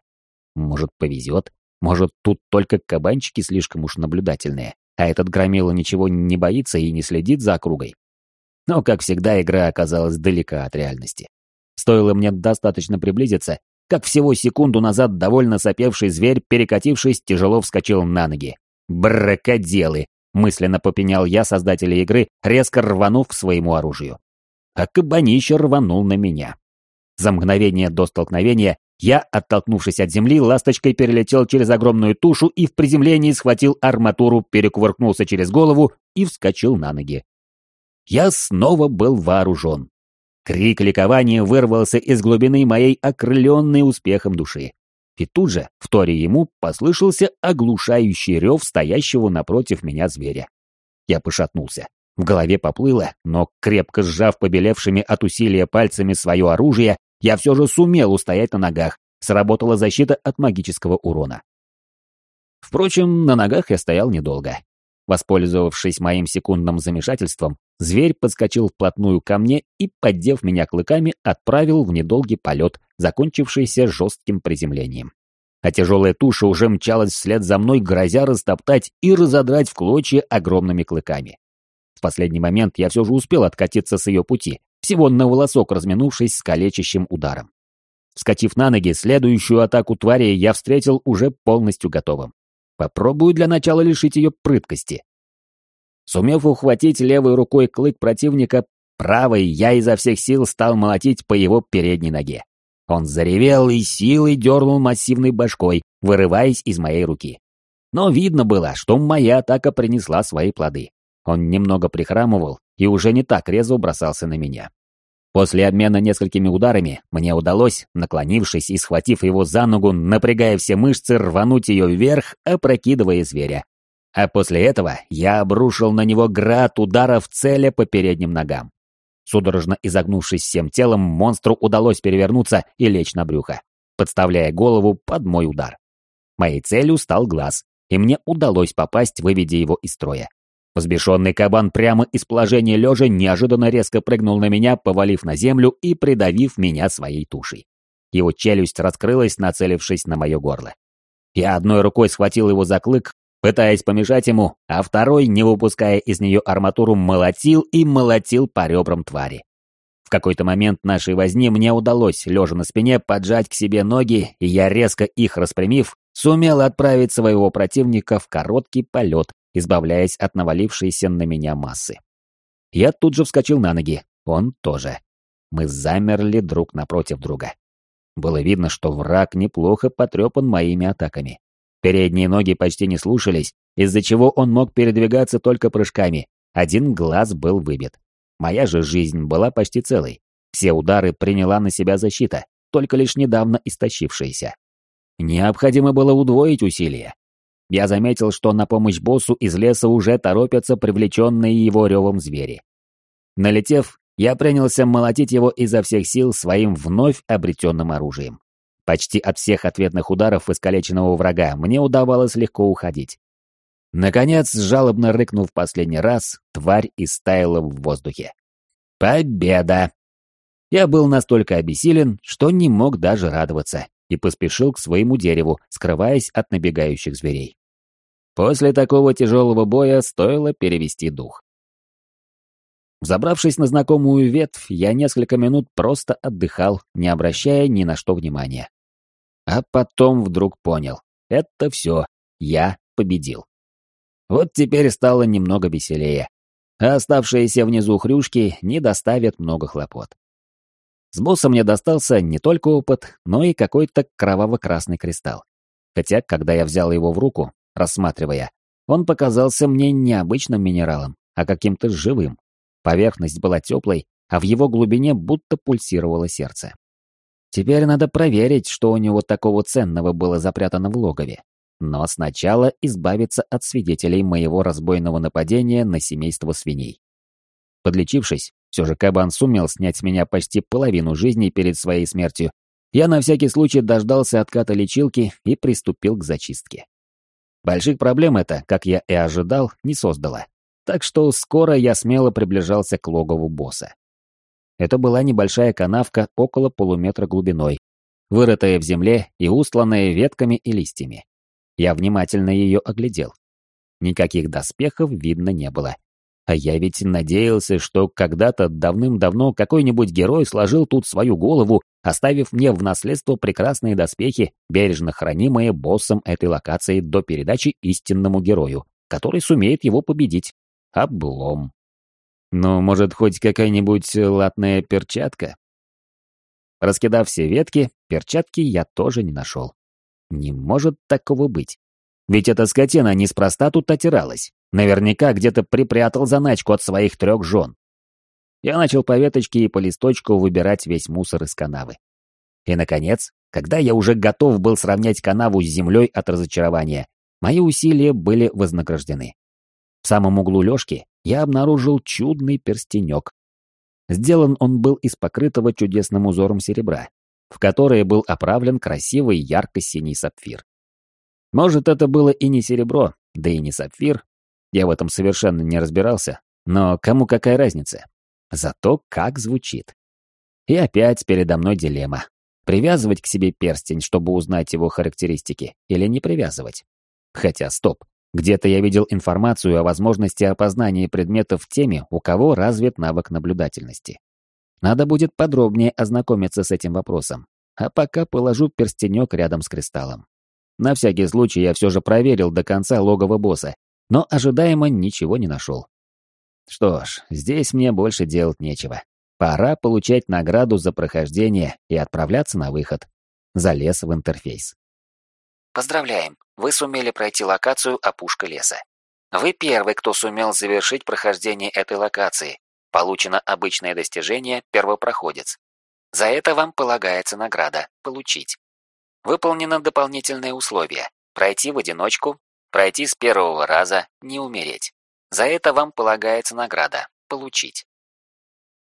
Может, повезет? Может, тут только кабанчики слишком уж наблюдательные, а этот громила ничего не боится и не следит за округой? Но, как всегда, игра оказалась далека от реальности. Стоило мне достаточно приблизиться, как всего секунду назад довольно сопевший зверь, перекатившись, тяжело вскочил на ноги. «Бракоделы!» — мысленно попенял я создателя игры, резко рванув к своему оружию. А кабанище рванул на меня. За мгновение до столкновения я, оттолкнувшись от земли, ласточкой перелетел через огромную тушу и в приземлении схватил арматуру, перекувыркнулся через голову и вскочил на ноги. Я снова был вооружен. Крик ликования вырвался из глубины моей окрыленной успехом души. И тут же, в торе ему, послышался оглушающий рев стоящего напротив меня зверя. Я пошатнулся. В голове поплыло, но, крепко сжав побелевшими от усилия пальцами свое оружие, я все же сумел устоять на ногах. Сработала защита от магического урона. Впрочем, на ногах я стоял недолго. Воспользовавшись моим секундным замешательством, зверь подскочил вплотную ко мне и, поддев меня клыками, отправил в недолгий полет, закончившийся жестким приземлением. А тяжелая туша уже мчалась вслед за мной, грозя растоптать и разодрать в клочья огромными клыками. В последний момент я все же успел откатиться с ее пути, всего на волосок разминувшись с калечащим ударом. Вскочив на ноги, следующую атаку твари я встретил уже полностью готовым. Попробую для начала лишить ее прыткости. Сумев ухватить левой рукой клык противника, правой я изо всех сил стал молотить по его передней ноге. Он заревел и силой дернул массивной башкой, вырываясь из моей руки. Но видно было, что моя атака принесла свои плоды. Он немного прихрамывал и уже не так резво бросался на меня. После обмена несколькими ударами мне удалось, наклонившись и схватив его за ногу, напрягая все мышцы, рвануть ее вверх, опрокидывая зверя. А после этого я обрушил на него град ударов целя по передним ногам. Судорожно изогнувшись всем телом, монстру удалось перевернуться и лечь на брюхо, подставляя голову под мой удар. Моей целью стал глаз, и мне удалось попасть, выведя его из строя. Взбешенный кабан прямо из положения лежа неожиданно резко прыгнул на меня, повалив на землю и придавив меня своей тушей. Его челюсть раскрылась, нацелившись на мое горло. Я одной рукой схватил его за клык, пытаясь помешать ему, а второй, не выпуская из нее арматуру, молотил и молотил по ребрам твари. В какой-то момент нашей возни мне удалось, лежа на спине, поджать к себе ноги, и я, резко их распрямив, сумел отправить своего противника в короткий полет, избавляясь от навалившейся на меня массы. Я тут же вскочил на ноги, он тоже. Мы замерли друг напротив друга. Было видно, что враг неплохо потрепан моими атаками. Передние ноги почти не слушались, из-за чего он мог передвигаться только прыжками. Один глаз был выбит. Моя же жизнь была почти целой. Все удары приняла на себя защита, только лишь недавно истощившаяся. Необходимо было удвоить усилия. Я заметил, что на помощь боссу из леса уже торопятся привлеченные его ревом звери. Налетев, я принялся молотить его изо всех сил своим вновь обретенным оружием. Почти от всех ответных ударов искалеченного врага мне удавалось легко уходить. Наконец, жалобно рыкнув последний раз, тварь истаяла в воздухе. Победа! Я был настолько обессилен, что не мог даже радоваться, и поспешил к своему дереву, скрываясь от набегающих зверей. После такого тяжелого боя стоило перевести дух. Забравшись на знакомую ветвь, я несколько минут просто отдыхал, не обращая ни на что внимания. А потом вдруг понял. Это все. Я победил. Вот теперь стало немного веселее. А оставшиеся внизу хрюшки не доставят много хлопот. С босса мне достался не только опыт, но и какой-то кроваво-красный кристалл. Хотя, когда я взял его в руку, рассматривая. Он показался мне не обычным минералом, а каким-то живым, Поверхность была теплой, а в его глубине будто пульсировало сердце. Теперь надо проверить, что у него такого ценного было запрятано в логове. Но сначала избавиться от свидетелей моего разбойного нападения на семейство свиней. Подлечившись, все же кабан сумел снять с меня почти половину жизни перед своей смертью, я на всякий случай дождался отката лечилки и приступил к зачистке. Больших проблем это, как я и ожидал, не создало. Так что скоро я смело приближался к логову босса. Это была небольшая канавка около полуметра глубиной, вырытая в земле и устланная ветками и листьями. Я внимательно ее оглядел. Никаких доспехов видно не было. А я ведь надеялся, что когда-то давным-давно какой-нибудь герой сложил тут свою голову, оставив мне в наследство прекрасные доспехи, бережно хранимые боссом этой локации до передачи истинному герою, который сумеет его победить. Облом. Ну, может, хоть какая-нибудь латная перчатка? Раскидав все ветки, перчатки я тоже не нашел. Не может такого быть. Ведь эта скотина неспроста тут отиралась. Наверняка где-то припрятал заначку от своих трех жен. Я начал по веточке и по листочку выбирать весь мусор из канавы. И, наконец, когда я уже готов был сравнять канаву с землей от разочарования, мои усилия были вознаграждены. В самом углу лёжки я обнаружил чудный перстенек. Сделан он был из покрытого чудесным узором серебра, в которое был оправлен красивый ярко-синий сапфир. Может, это было и не серебро, да и не сапфир, я в этом совершенно не разбирался, но кому какая разница? Зато как звучит. И опять передо мной дилемма. Привязывать к себе перстень, чтобы узнать его характеристики, или не привязывать? Хотя, стоп. Где-то я видел информацию о возможности опознания предметов теми, у кого развит навык наблюдательности. Надо будет подробнее ознакомиться с этим вопросом. А пока положу перстенек рядом с кристаллом. На всякий случай я все же проверил до конца логово босса, но ожидаемо ничего не нашел. Что ж, здесь мне больше делать нечего. Пора получать награду за прохождение и отправляться на выход. Залез в интерфейс. Поздравляем! Вы сумели пройти локацию «Опушка леса». Вы первый, кто сумел завершить прохождение этой локации. Получено обычное достижение «Первопроходец». За это вам полагается награда «Получить». Выполнено дополнительное условие «Пройти в одиночку», «Пройти с первого раза», «Не умереть». За это вам полагается награда «Получить».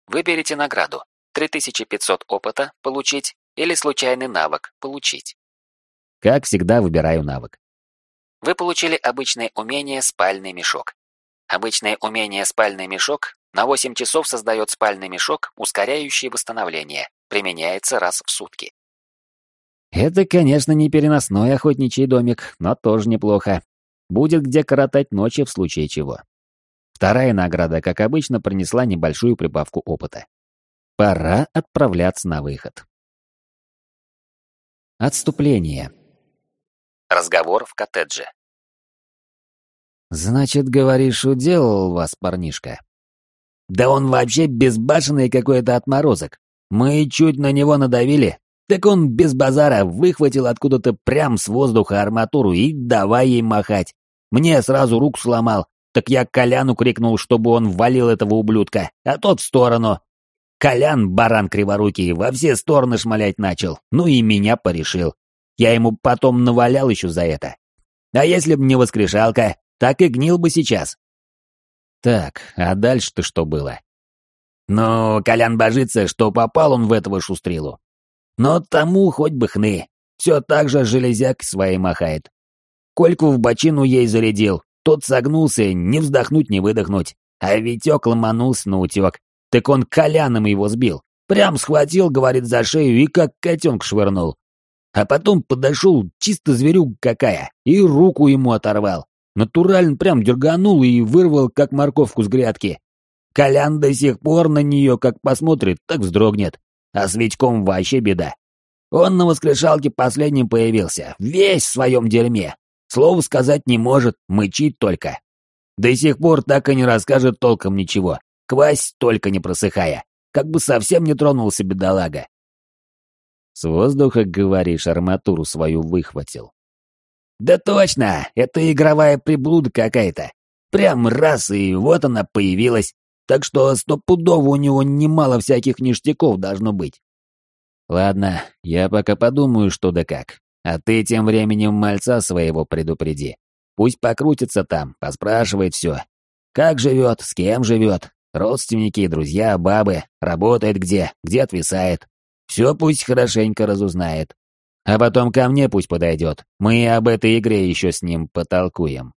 Выберите награду 3500 опыта «Получить» или случайный навык «Получить». Как всегда, выбираю навык. Вы получили обычное умение «Спальный мешок». Обычное умение «Спальный мешок» на 8 часов создает спальный мешок, ускоряющий восстановление. Применяется раз в сутки. Это, конечно, не переносной охотничий домик, но тоже неплохо. Будет где коротать ночи в случае чего. Вторая награда, как обычно, принесла небольшую прибавку опыта. Пора отправляться на выход. Отступление. Разговор в коттедже. «Значит, говоришь, уделал вас парнишка?» «Да он вообще безбашенный какой-то отморозок. Мы чуть на него надавили, так он без базара выхватил откуда-то прям с воздуха арматуру и давай ей махать. Мне сразу руку сломал, так я Коляну крикнул, чтобы он валил этого ублюдка, а тот в сторону. Колян, баран криворукий, во все стороны шмалять начал, ну и меня порешил. Я ему потом навалял еще за это. А если б не воскрешалка, так и гнил бы сейчас. Так, а дальше-то что было? Ну, Колян божится, что попал он в этого шустрилу. Но тому хоть бы хны. Все так же железяк своей махает. Кольку в бочину ей зарядил. Тот согнулся, не вздохнуть, не выдохнуть. А Витек ломанулся на утек. Так он коляном его сбил. Прям схватил, говорит, за шею и как котенка швырнул. А потом подошел, чисто зверюк какая, и руку ему оторвал. Натурально прям дерганул и вырвал, как морковку с грядки. Колян до сих пор на нее как посмотрит, так вздрогнет. А с Витьком вообще беда. Он на воскрешалке последним появился, весь в своем дерьме. Слово сказать не может, мычит только. До сих пор так и не расскажет толком ничего. Квась только не просыхая. Как бы совсем не тронулся бедолага. С воздуха, говоришь, арматуру свою выхватил. Да точно, это игровая приблуда какая-то. Прям раз, и вот она появилась. Так что стопудово у него немало всяких ништяков должно быть. Ладно, я пока подумаю, что да как. А ты тем временем мальца своего предупреди. Пусть покрутится там, поспрашивает все. Как живет, с кем живет, родственники, друзья, бабы, работает где, где отвисает. Все пусть хорошенько разузнает. А потом ко мне пусть подойдет. Мы об этой игре еще с ним потолкуем.